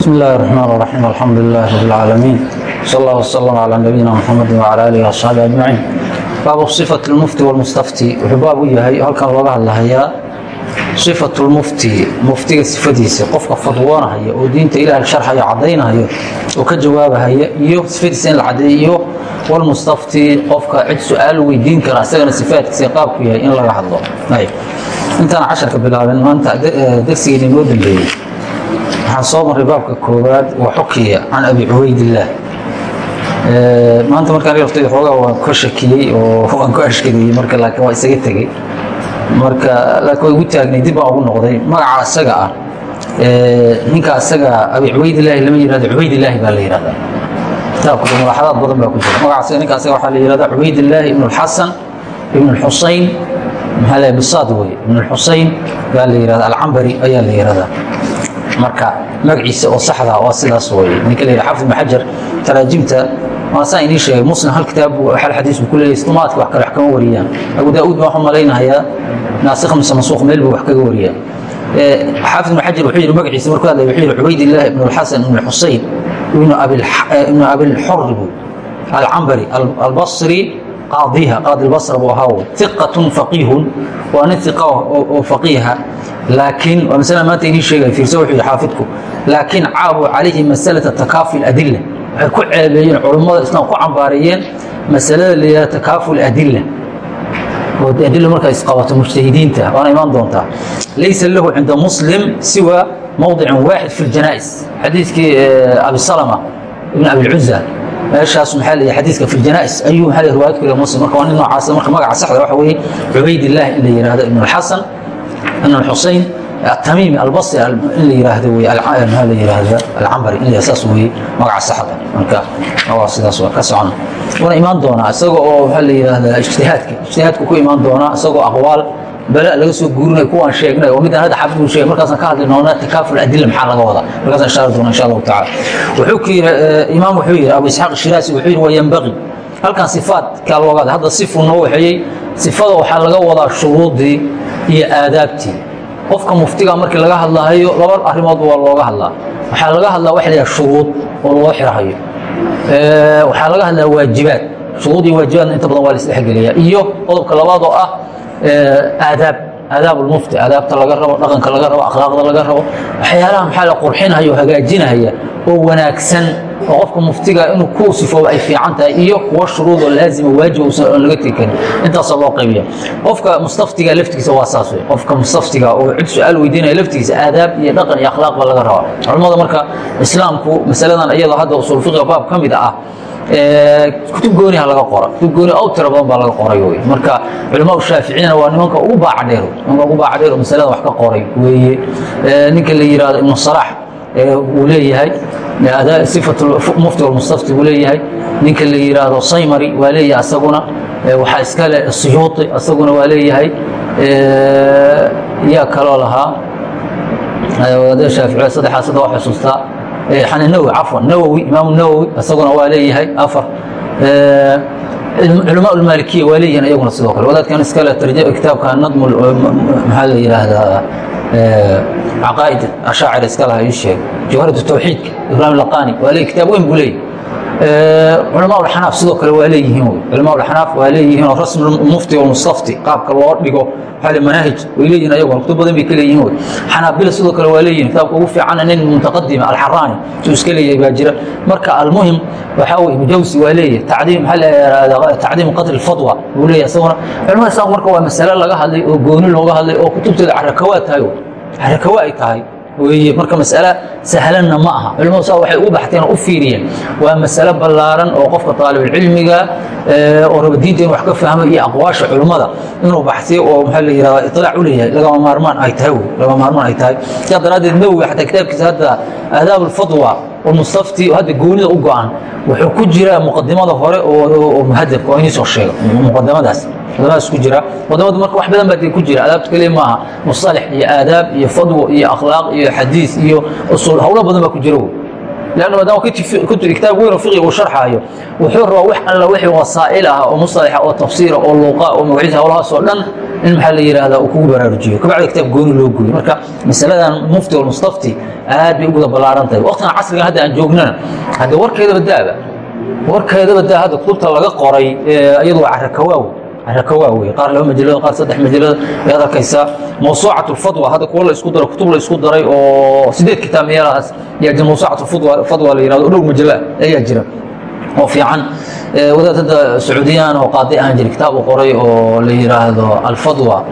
بسم الله الرحمن الرحيم الحمد لله رب العالمين صلى الله وسلم على نبينا محمد وعلى آله وأصحابه أجمعين باب صفة المفتي والمستفتي wuxuu baab u yahay halkan looga hadlahayaa صفة المفتي muftiga sifadiisa qofka fadwoonahaya oo diinta ilaahay sharxayo cadaynahayo oo ka jawaabahaya iyo sifadiisa in la cadeeyo iyo walmustafti qofka cid su-aal weydiin kara isagana sifaadkiisa qaabku yahay in laga hadlo ayb intaan casharka bilaabin maanta darsigeena inoo dambeeyey waxaan soo maray baabka koowaad waa xukiya can abi cubaydillaah maanta markaan laftayda xoogaa waan ka shakiyey oo waan ku ashkariyey marka laakiin waa isaga tegey. Marka laakiin waa igu taagnay dib baan ugu noqday. Magaca isaga ah ninka isaga abi cubaydillaahi lama yihahdo cubaydillaahi baa la yihahdaa kitaabka badan baa ku jira. Magaca ninka waxaa la yihahdaa cubaydillaahi ibn alxasan ibn alxusayn. Maxaa la bisaad wey. Ibn alxusayn baa la yihahdaa alcambari ayaa la yihahdaa marka magaciisa oo saxda waa sidaas weye ninka la xafid ibn xajar taraajimta waasaan inii sheegay muslim hal kitaab hal xadiis buu ku leeyahay istumaadka wax kale wax kama wariyaan. Abu daa'uud baa waxu malaynayaa naasikh mise mansuuq meel buu wax kaga wariyaa. Xaafid ibn wuxuu yidhi magaciisa markuu hadlay wuxuu yidhi cubaydillaah ibn alxasan ibn xusayn ibnu abilxur buu alcambari albasri qaadiha qaadi albasra buu ahaa iqatun faqiihun waa nin iqa oo faqiiha laakiin waa masala maanta inii sheegaya fiirso wuxuu yidhi xaafidku laakiin caabuu calayhi masalata takaafi adilla waxay ku ceebeeyeen culummada islaam ku cambaareeyeen masalada la yidhahda takaafu adilla oo adilla marka isqabato mujtahidiinta waana imaan doontaa laysa lahu cinda muslim siwa mowdicin waaxid fi ljanaa'is xadiiskii abi salama ibn abilcuza meeshaas maxaa leeyahay xadiiska fi ljanaa'is ayuu maxaa riwaayad ku leeyahay muslim marka waa nin noocaas marka magaca saxda waxa weeye cubaydillaah in la yidhahdo ibn alxasan ibn alxusayn التميمي البصري in la yiraahdo wey maxaa la yiraahda alcambari in saas weeye magaca saxda marka waa sidaas waa ka socon wana imaan doonaa isaga oo maxaa la yiraahdaa ijtihaadka ijtihaadku ku imaan doonaa isagoo aqwaal bala laga soo guurinayo kuwaan sheegnay oo midaan hadda xafid uu sheegay markaasaan ka hadli doonaa takaaful adilla maxaa laga wadaa markaasaan ishaari doona insha allahu tacaala wuxuu ku yiri imaam wuxuu yiri abu isxaaq shiraasi wuxuu yiri waa yanbaqi halkan sifaadkaa looga hadla hadda sifuu noo waxeeyey sifada waxaa laga wadaa shuruudii iyo aadaabtii. Qofka muftiga markii laga hadlahayo laba arrimoodba waa looga hadlaa. Waxaa laga hadlaa waxa la shuruud oo loo xirahayo. Waxaa laga hadlaa waajibaad. Shuruud iyo waajibaadna inta badan waa la isdhexgeliyaa iyo qodobka labaad oo ah aadaab aadaab aadaabta laga rabo dhaqanka laga rabo akhlaaqda laga rabo waxyaalaha maxaa la qurxinaya oo hagaajinaya oo wanaagsan oo qofka muftiga inuu ku sifoobo ay fiican tahay iyo kuwa shuruudoo laazima waajib uusan oon laga tegi intaasoo loo qaybiya qofka mustaftiga laftigiisa waa saas wey qofka mustaftiga oo cid su'aal weydiinaya laftigiisa aadaab iyo dhaqan iyo akhlaaq baa laga rabaa. Culimmada marka islaamku masaladan iyadoo hadda usul baab ka mid ah kutub gooniha laga qora kutub gooni aw badan baa laga qoray wey marka culamaa shaaficiyana waa nimanka ugu baacadheer nimanka ugu baacadheer oo masalada wax ka qoray weeye. Ninka la yihahdo ibnu salax wuu leeyahay. Sifat mufti walmustafti buu leeyahay. Ninka la yidhaahdo saymari waa leeyahay asaguna. Waxaa iskale suyuuti asaguna waa leeyahay. Yaa kaloo lahaa. Shaaficiya saddexaa sadda waa xusuustaa nawowi cafwan nawowi imaamu nawowi asaguna waa leeyahay afar. Culamaa ulmaalikiya waa leeyihiin iyaguna sidoo kale. Wadaadkan iskale kitaabka nadm maxaa la yidhaahdaa? Caqaa'id ashaacir iska laha ii sheeg jawharat tawxiidka ibraahim laqani waa leeyahy kitaab weyn buu leeyahy culamaa ulxanaaf sidoo kale waa leeyihiin wey culamaa ulxanaaf waa leeyihiin oo rasm mufti walmustafti qaabka loo dhigo waxaa manaahij way leeyihiin ayaguna kutub badan bay ka leeyihiin wey xanaabila sidoo kale waa leeyihiin kitaabka ugu fiican nin muntaqadima alxaraani suu iska leeyahay baa jira. Marka almuhim waxaa weye mujawsi waa leeyahay tacdiim maxaa la yihahdaa tacdiim qadri alfadwa buu leeyahay isaguna. Culamada islaamku marka waa masale laga hadlay oo gooni looga hadlay oo kutubteeda carakawaad tahay carakawa ay tahay weeye. Marka mas'ale sahlanna ma aha. Culimmadu saa waxay ugu baxteen oo u fiiriyeen. Waa masale ballaaran oo qofka taalibulcilmiga eh, oo rabadiinta inu wax ka fahmo iyo aqwaasha culimmada inuu baxsiyo oo maxaa la yirahdaa itlaac u leeyahay. Lagama maarmaan ay tahay wey lagama maarmaan ay tahay. Sidaa daraaddeed nawowi xataa kitaabkiisa hadda aadaab ulfadwa walmustafti hadda goonida u go-an wuxuu ku jiraa muqadimada hore oo muhadabka oo inii soo sheego muqadamadaas muqadamadaas ku jira. Muqadamadu marka wax badan baa ku jira. Adaabta kaliya maaha. Musalax iyo aadaab iyo fadwo iyo akhlaaq iyo xadiis iyo usul hawlo badan baa ku jira lanna maadaama kitaab weyn oo fiqi uu sharxaayo wuxuu rabaa wax alla wixii wasaa'il ah oo musalaxa oo tafsiira oo luuqa oo magaciisa howlahaas oo dhan in maxaa la yidhahdaa uu kugu baraarujiyo kabacdi kitaab gooni loo gooyo marka masaladan mufti walmustafti aad bay uguda ballaaran tahay. Waqtigan casrigan hadda aan joognana hadde warkeedaba daaba. Warkeedaba daa hadda kutubta laga qoray iyadu waa carakawaaw carakawaa wey qaar laba majalado qaar saddex majalada. Ayaad arkaysaa mawsuucat lfadwa hadda kuwa la isku daro kutub la isku daray oo sideed kitaab meelahaas yaa mawsuucat fadwa la wadaad hadda sacuudiyaan oo qaadi ahaan jira kitaab uu qoray oo la yiraahdo alfadwa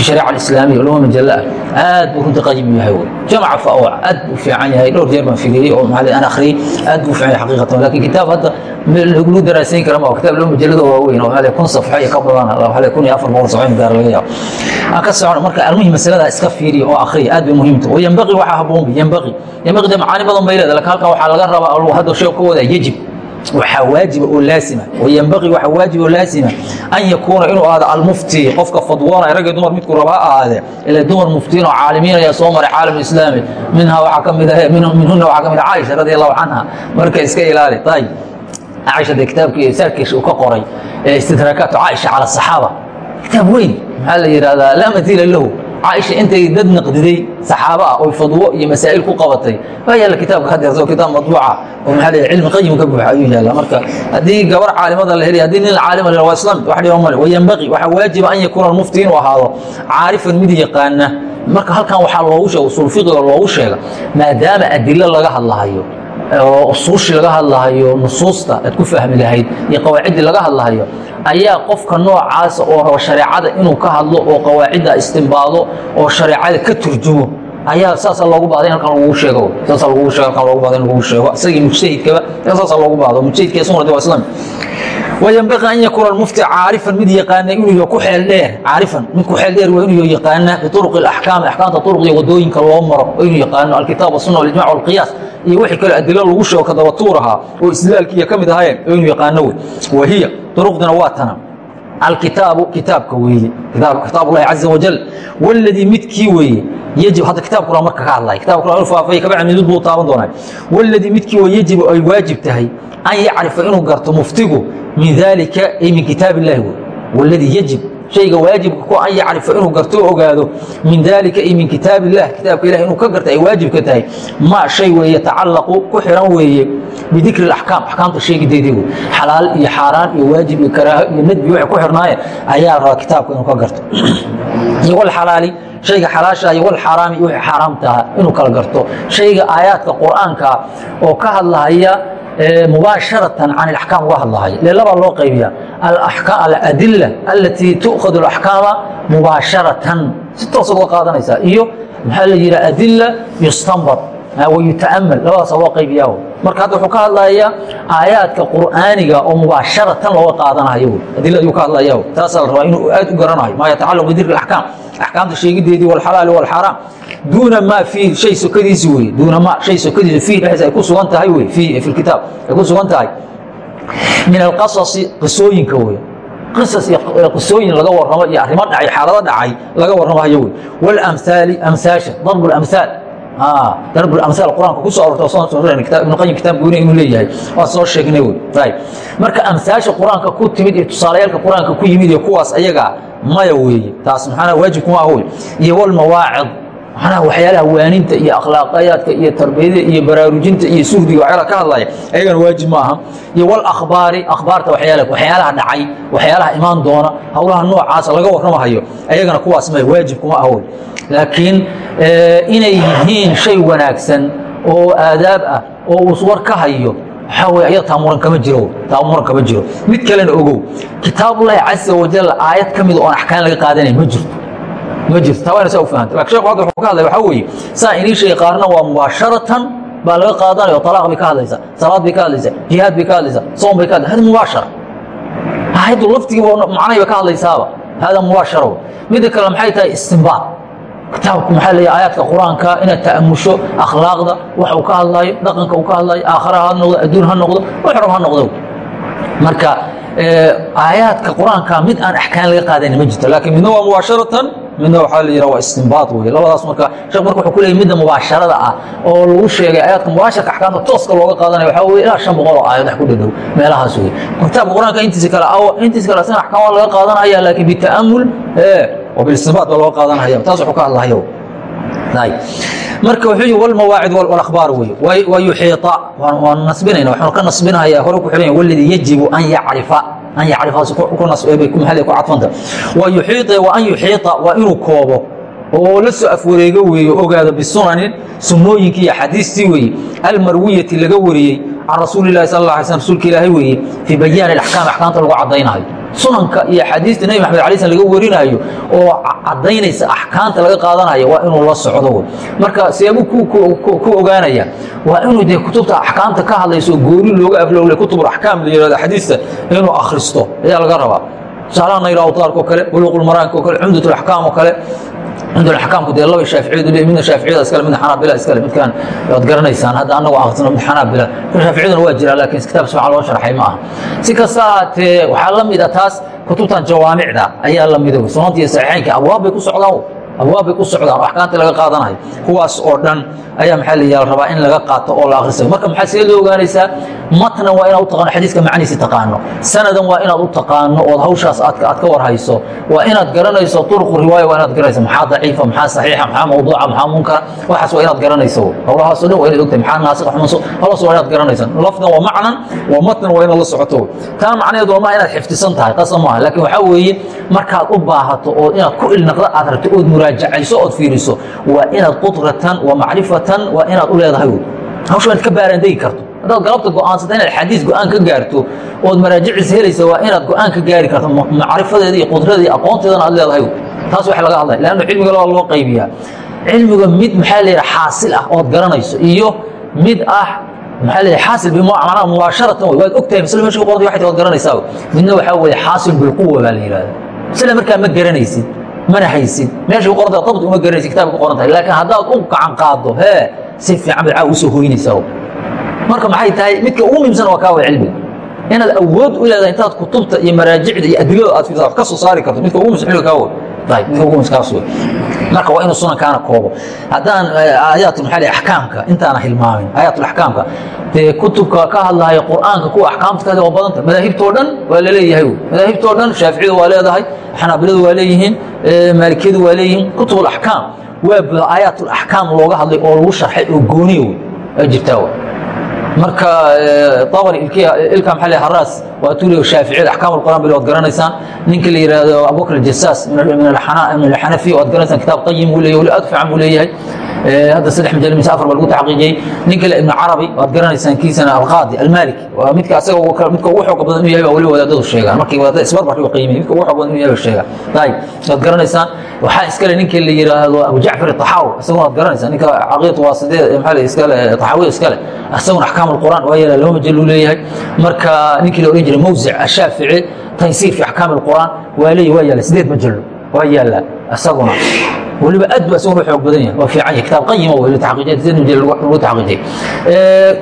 kitaabkii shareeca alislaamiya oo laba majallo ah aad buu ku daqaajib yahay wey jamaca faawaac aad u fiican yahay. Dhowr jeer baan figeeyey oo maxaa aan akhriyey aad buu fiican yahay xaqiiqatan. Laakiin kitaab hadda lagulu daraasayn kara maa kitaab laba majallada waaweyn oo maxaa kun safxa iyo ka badan maxaa kun iyo afar boqol safxin gaar laga yaabo. Aan ka socono marka almuhim masalada iska fiiriya oo akhriya aad bay muhiimta oo yambaqi waxaa haboon yambaqi yambaqi dee macaani badan bay leeda laakiin halkaa waxaa laga rabaa hadda sheeg ka wadaa yajib waajiba oo laasima wayanbaqii waxaa waajiba oo laasima an yakuuna inuu ahaado almufti qofka fadwoonaya ragga dumar midkuu raba ha ahaadee ila dumar muftiin oo caalimiin ayaa soo maray caalam islaami minha waxaa ka mid minhuna waxaa ka mid caaisha radi allahu canha marka iska ilaali. Ayib caaisha dee kitaabkii saarkiisa uu ka qoray istidraakaatu caaisha cala asaxaaba kitaab weyn. Maxaa la yidhahdaa laa matiila lahu caaisha intay dad naqdiday saxaabo ah oy fadwo iyo masaa'il ku qabatay. Waa yaalla kitaabka hadeerto kitaab madbuuca oo maxaa leeyahay cilmi qayim ka buuxa ayuu yaalla. Marka haddii gabar caalimada la helay haddii nin caalima la waa islam wax dhiba male wayanbaqi waxaa waajiba an yakuuna almufti inuu ahaado caarifan mid yaqaana. Marka halkan waxaa loogu sheega usul fiqiga loogu sheega maadaama adilo laga hadlahayo oo usuushii laga hadlahayo nusuusta aad ku fahmi lahayd iyo qawaaciddii laga hadlahayo ayaa qofka noocaasa oo raba shareecada inuu ka hadlo oo qawaacidda istimbaado oo shareecada ka turjumo ayaa saasa loogu baada in halkan lagugu sheego. Saasa lagugu sheego halkan loogu baada in lagugu sheego. Isagii mujtahidkaba saasa loogu baado mujtahidka isaguna de waa islam wayambaii an yakuuna mufti caarifan mid yaqaana inuu ku eeldheer caarifan mid ku eeldheer waa inuu yaqaana biuruq axkaami axkaamta uruqda waddooyinka loo maro inuu yaqaano alkitaab asuna walijmac walqiyaas iyo wixii kale adilo lagu sheego kadabatuur ahaa oo islaalkiiya ka mid ahayen oo inuu yaqaano wey. Wahiya uruqdina waa tana alkitaabu kitaabka weeye. Kitaab lahi caza wajal wladii midkii weeye yajib hadda kitaabkula marka ka hadlay. Kitabk faafay kabacdi midmid buu taaban doonaa wladii midkii weye yajibu ay waajib tahay an yacrifa inuu garto muftigu min daalika ay min kitaab illahi wey wladii yajib shayga waajibka ku an yacrifa inuu garto ogaado min daalika iyo min kitaab illah kitaabka ilah inuu ka garta ay waajibka tahay ma shay weeye tacallaqu ku xiran weeye bidikri اaxkaam axkaamta sheegideedigu xalaal iyo xaaraan iyo waajib iyo karaaho iyo nadbi waxay ku xirnaayeen ayaa rabaa kitaabka inuu ka garto iyo wlxalaali shayga xalaasha iyo wlxaaraami iyo wixii xaaraamtaha inuu kala garto shayga aayaadka qur'aanka oo ka hadlahaya mubaasharatan can alaxkaam uga hadlahaya lee labaa loo qaybiya. Aladila alatii tu'khadu alaxkaama mubaasharatan si toosaad uga qaadanaysaa iyo maxaa la yidhaha adila yustanbad wayuta'amal labadaas loo qaybiyaa marka hadda wuxuu ka hadlayaa aayaadka qur'aaniga oo mubaasharatan looga qaadanayo adila ayuu ka hadlaya taasaa la rabaa inuu aad u garanayo. Maa yatacalaq bidikri alaxkaam axkaamta sheegideedii walxalaali walxaraam duuna maa fii shay sokadiisi weye duuna maa shay sokadiisi fii dhexdiisa ay ku sugan tahay weye fii fi lkitaab ay ku sugan tahay min alqasasi qisooyinka weye qisas iyo qisooyin laga warramo iyo arrimo dhacay xaalado dhacay laga warramayo wey walamhaali amhaasha darbu lamhaal darb amhaal quraanka ku soo arorta soo soo ibn qayyim kitaab gooni inuu leeyahay waa soo sheegnay wey right marka amhaasha quraanka ku timid iyo tusaalayaalka quraanka ku yimid iyo kuwaas ayaga maya weeye taas maxana waajib kuma ah wey iyo wal maxanaha waxyaalaha waaninta iyo akhlaaqayaadka iyo tarbiyada iyo baraarujinta iyo suhdiga waxyaalaha ka hadlaya ayagana waajib ma aha iyo wal akhbaari akhbaarta waxyaala waxyaalaha dhacay waxyaalaha imaan doona howlaha noocaasa laga warramahayo ayagana kuwaas maya waajib kuma ah wey laakiin inay yihiin shay wanaagsan oo aadaab ah oo uu war ka hayo waxaa ayada taamuran kama jiro taamuran kama jiro. Mid kalena ogow kitaabullaahi casa wajal aayad ka mid oon axkaan laga qaadanay ma jirto ma jirto taa waana saa u fahanta laakiin sheekhu hadda wuxuu ka hadlaya waxaa weeye saa inii sheegay qaarna waa mubaasharatan baa laga qaadanaya oo talaaq bay ka hadlaysaa salaad bay ka hadlaysaa jihaad bay ka hadlaysaa soom bay ka hadlaysaa hada mubaashara aayaddu laftigiiba macnahay bay ka hadlaysaaba hada mubaashara midda kale maxay tahay istinbaad kitaabku maxaa leeyahay aayaadka qur'aanka inaad ta'amusho akhlaaqda wax uu ka hadlayo dhaqanka uu ka hadlayo aakhara ha noqdo adduun ha noqdo wax rab ha noqdo marka aayaadka qur'aanka mid aan axkaan laga qaadayn ma jirto laakiin midna waa mubaasharatan midna waxaa la yidhaha waa istinbaad wey labadaas marka sheekh marka wuxuu ku leeyay midda mubaasharada ah oo lagu sheegay aayaadka mubaasharka axkaamta tooska looga qaadanaya waxaa weye ilaa shan boqol oo aayad wax ku dhadhow meelahaas wey kitaabka qur'aanka intiisa kale intiisa kale asna axkaam laga qaadanaya laakiin bita'amul oo bilistinbaad baa looga qaadanaya. Taas wuxuu ka hadlahaya marka wuxuu yihi walmawaacid walakhbaar wey wa yuxiita waanu nasbinayna waxaanu ka nasbinahayaa hore ku xihan waladii yajibu an yacrifa an yacrifaas ku cadfanta wa yuxiita wa an yuxiita waa inuu koobo oo la soo afwareego weeye ogaado bisunanin sunnooyinkii iyo xadiistii weeye. Almarwiyati laga wariyey can rasuuli lahi sal la sl rasuulka ilaahay weeye fii bayaani axkaam axkaamta lagu caddaynayo sunanka iyo axaadiista nebi maxamed alay slam laga warinaayo oo caddaynaysa axkaamta laga qaadanayo waa inuu la socdo marka seebuu ku ogaanaya waa inuu dee kutubta axkaamta ka hadlayso gooni looga aflowle kutub axkaam la yihahdo xadiista inuu akhristo ayaa laga rabaa tusaalaha nayl awtaarka oo kale buluuqulmaraanka oo kale cumdat alaxkaam oo kale. Cumdat alaxkaamku dee laba shaaficiyadu le midna shaaficiyada iskale midna xanaabila iskale midkaan waad garanaysaan hadda annagu akhrisno mid xanaabila shaaficiyaduna waa jiraa laakiin kitaab si fiican loo sharxay ma aha. Si kasta ahaatee waxaa la mid a taas kutubtan jawaamicda ayaa la mida sunanta iyo saxiixaynka abwaab bay ku socdaan abwaab bay ku socdaan axkaamta laga qaadanayo kuwaas oo dhan ayaa maxaa la rabaa in laga qaato oo la akhrisayo. Marka maxaa see loo ogaanaysaa? Matnan waa inaad u taqaano xadiiska macnihiisi taqaano. Sanadan waa inaad u taqaano ood hawshaas aad ka warhayso. Waa inaad garanayso turuqu riwaaya waa inaad garanayso. Maxaa daciifa maxaa saxiixa maxaa mawduuca maxaa munkara waxaas waa inaad garanayso. Howlahaas o dhan waa inaad ogtahay maxaa naasika xumanso howlaas waa inaad garanaysa lafdan waa macnan waa matnan waa inaad la socoto. Taa macnaheedu waa ma inaad xifdisan tahay qasab maaha laakiin waxaa weeye markaad u baahato oo inaad ku ilnaqda aad rabto ood muraajacayso ood fiiriso waa inaad qudratan wa macrifatan waa inaad u leedahay hawsha inaad ka baaraandegi karto. Haddaad galabta go'aansata inaad xadiis go'aan ka gaarto ood maraajicis helaysa waa inaad go'aan ka gaari karto macrifadeeda iyo qudradeeda iyo aqoonteedana aad leedahay taas waxa laga hadlaya. Leanna cilmiga laba loo qaybiyaa. Cilmiga mid maxaa la yidhaha xaasil ah ood garanayso iyo mid ah maxaa la xaasil bimacnaa mubaasharatan wey waad ogtahay masle meesha ku qorday waxay waad garanaysaa midna waxaa weeye xaasil bilquwa baa la yidhahda masle markaa ma garanaysid mana haysid meesha qoranta uma garanaysid kitaabka ku qoran tahay. Laakiin haddaad u gacan qaaddo hee si fiican bad u soo hoynaysaa marka maxay tahay midka ugu muhiimsan waa kaa way cilmiga inaad awood u leedahay intaad kutubta iyo maraajicda iyo adilada aad fiirsato ka soo saari karto. Midka ugu muhiimsan xilliga kaa way ayib midka ugu muhiimsan kaas wey marka waa inuu sunankaana koobo. Haddaan aayaatu maxaa lihi axkaamka intaana hilmaamin. Aayaatu axkaamka. Dee kutubka ka hadlahaya qur'aanka kuwa axkaamta ka waa badanta madaahibtoo dhan waa la leeyahay madaahibtoo dhan shaaficiyadu waa leedahay xanaabiladu waa leeyihiin maalikiyadu waa leeyihiin. Kutub alaxkaam waa aayaat alaxkaam looga hadlay oo lagu sharxay oo gooniya wey waa jirtaa marka abri ilka maa haraas waa tuuliyo shaaficiyada axkaam alqur'an bil waad garanaysaan. Ninka la yidhaahdo abubakr aljasaas min alxanafiya waad garanaysaan kitaab qayim buu leeyahy wali aad fiican buu leeyahay. Hadda saddex majaal mise afar baa lagu taxqiijiyey. Ninka le ibnu carabi waad garanaysaan kiisana alqaadi almaliki waa midka asaga midka ugu xooga badan inuu yahay baa waliba wadaadadu sheegaan. Markii wadaadada isbarbarka u qiimay midka ugu xoog badan inuu yahay baa sheegaan ayib waad garanaysaan waxaa iskale ninka la yidhaahdo abu jacfar taxaawi isaguna waad garanaysaan ninka caqiidatu waa sidee maxaa le iskale taxaawiya iskale isaguna axkaam alqur'an waa yeela laba majal uu leeyahay. Marka ninkii la odhan jiray mawsic ashaafici taysiir fi axkaam alqur'an waa leeyahy waa yaalla sideed majalo waa yaalla isaguna. Weliba aad bu isaguna xoog badan yahay waa fiican yahay kitaab qayima wey lagu taxqiijiyey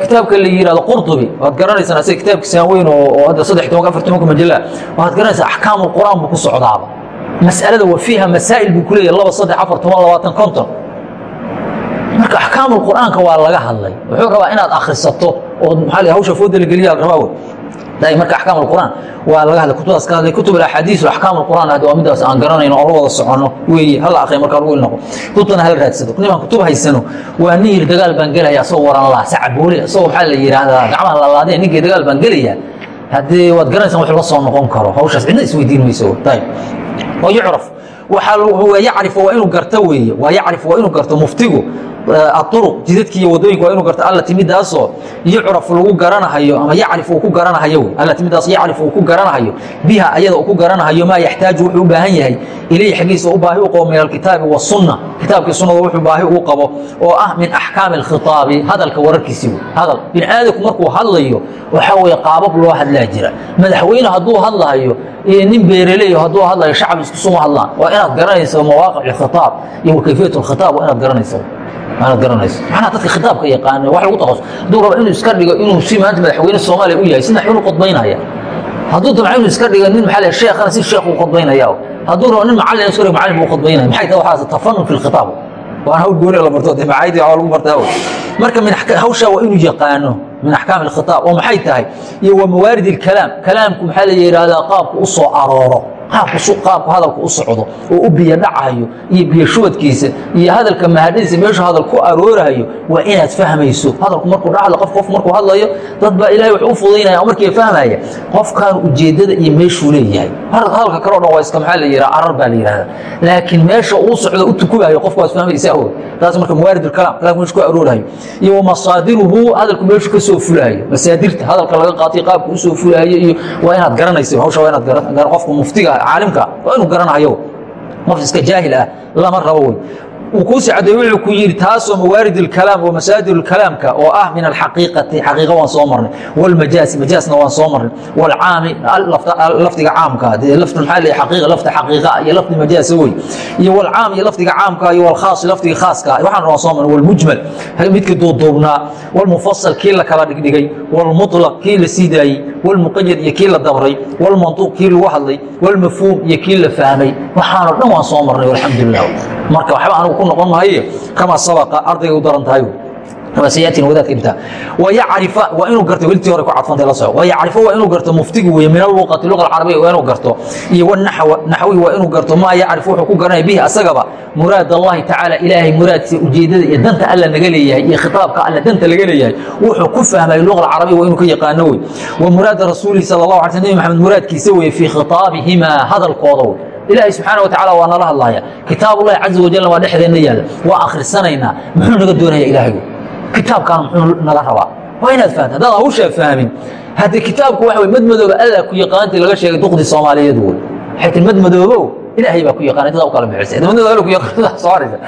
kitaabka la yihahdo qurtubi waad garanaysaan asaga kitaabkiisaan weyn oo hadda saddex tobanka afar tobanka majala waxaad garanaysaa axkaam alqur'aan buu ku socdaaba mas'alada wa fiiha masaa'il buu ku laba saddex afar toban labaatan konton. Marka axkaam alqur'aanka waa laga hadlay. Wuxuu rabaa inaad akhrisato oo maxaa la hawsha fooda la geliya rabaa wey daay marka axkaam alqur'aan waa laga hadlay kutubdaas ka hadlay kutub alaxaadiis oo axkaam alqur'aan hadda waa midaas aan garanayno oo la wada soconno weeye hala akhriya markaa lagu ilnaqo kutubtana hala raadsado. Nimaan kutub haysano waa nin yiri dagaal baan gelaya asagoo waran laa sacaboole asagoo maxaa la yidhaahdaa gacmaha lalaadeen ninkii dagaal baan gelaya haddii waad garanaysaan wax la soo noqon karo hawshaas cidna isweydiin mayso dayib waa yucraf waa yacrifu waa inuu garto weeye waa waa inuu garto muftigu aطuruq jidadki waddooyinka waa inuu garto allati midaasoo yucraf lagu garanahayo ama yacrif uu ku garanahayo wey allati midaas yacrif uu ku garanahayo biha ayada uu ku garanahayo maa yaxtaaju wuxuu u baahan yahay. Ilayhi xaggiisa u baahi u qabo min alkitaabi wasunna kitaabkii sunnada wuxuu baahi uu qabo oo ah min axkaami alkhitaabi hadalka wararkiisii wey hadal bini aadamku markuu hadlayo waxaa weeye qaabab loo hadlaa jira. Madaxweyne hadduu hadlahayo iyo nin beeraleyo hadduu hadlayo shacab iskusuma hadlaan inaad garanayso mawaaqic khitaab iyo kayfiyat khitaab waa inaad garanayso. Inaad garanayso. Maxaa dadka khitaabka yaqaana wax lagu taqasus hadduu rabo inuu iska dhigo inuu si maanta madaxweyne soomaaliya u yahay sina xunu qodbaynaya. Hadduu damco inuu iska dhigo nin maxaa la sheekhana si sheekh uu qodbaynaya. Hadduu rabo nin macallin iska macallin buu khudbaynaya maxay tahay waxaas tafanun fi lkhitaab waan hawl gooni la barto dee waa lagu bartaa marka min waa inuu yaqaano min axkaam alkhitaab oo maxay tahay? Iyo waa mawaarid ilkalaam kalaamku maxaa la yidhaahdaa qaabku u arooro qaabku hadalku u socdo oo u biyo dhacayo iyo biyo shubadkiisa iyo hadalka mahadhadiisa meeshu hadal ku aroorahayo waa inaad fahmayso. Hadalku markuu dhacdo qof qof markuu hadlayo dad baa ilahay wax u fudaynaya markii fahmaya qofkan ujeeddada iyo meeshuu leeyahay. Hadalka kaleo dhan waa iska maxaa la yidhaha arar baa la yidhahda laakiin meesha uu socdo u tukubayo qofku waad fahmaysaa og taas marka mawaarid alkalaam kalaamku meeshu ku aroorahayo iyo wa masaadiruhu hadalku meeshu ka soo fulaayo. Masaadirta hadalka laga qaatay qaabku u soo fulaayo iyo waa inaad garanayso hawsha waa inaad qofku muftiga caalimka waa inuu garanayo. Qof iska jaahil ah lama rabo wey uu kuusii cadday wuxuu ku yidhi taasoo mawaarid اlkalaam wa masaadir اlkalaamka oo ah min alxaqiiqati xaqiiqa waan soo marnay wاlmajaasi majaasna waan soo marnay wاlcaami lafdiga caamka dee lafdi maxaa leeyahay xaqiiqa lafdi xaqiiqa iyo lafdi majaasa wey iyo wاlcaam iyo lafdiga caamka iyo wاlkhaas lafdiga khaaska waxaan waan soo marnay wاlmujmal midkii duuduubnaa wاlmufasal kii la kala dhigdhigay wاlmuطlaq kii la sii daayey wاlmuqayad iyo kii la dabray wاlmantuuq kii lagu hadlay wاlmafhuum iyo kii la fahmay waxaanoo dhan waan soo marnay alxamdu lilah marka waxba anigu ku noqon mahaye kama sabaqa ardayga u daran tahay wasiyatin wadaadka inta. Wayacrifa waa inuu garto weltii hore ku cadfantay la soco wayacrifa waa inuu garto muftigu weeye min alluqati luqa alcarabiya waa inuu garto. Iyo wanaxwa naxwi waa inuu garto maa yacrifu wuxuu ku garanaya bihi asagaba muraad allahi tacaala ilaahay muraadkiisa ujeedada iyo danta alla naga leeyahay iyo khitaabka alla danta laga leeyahay wuxuu ku fahmay luqa alcarabiya waa inuu ka yaqaano wey wa muraada rasuulihi sala allahu alay sl nabi maxamed muraadkiisa weeye fii khitaabihimaa hadalkooda wey ilaahay subxaana wa tacala waa nala hadlaya kitaabullahi caza wajalla waa dhexdeenna yaalla waa akhrisanaynaa. Muxuu naga doonaya ilaahayu kitaabkaana muxuu naga rabaa. Waa inaad fahamta. Haddaad hawshaa fahmin. Haddii kitaabku waxa wey madmadooba allah ku yaqaantii laga sheegay duqdi soomaaliyeed wey waxay tii madmadoobow ilaahay baa ku yaqaanay. Dad u kala bixisay. Madmadooba ku yaqaan soo haraysa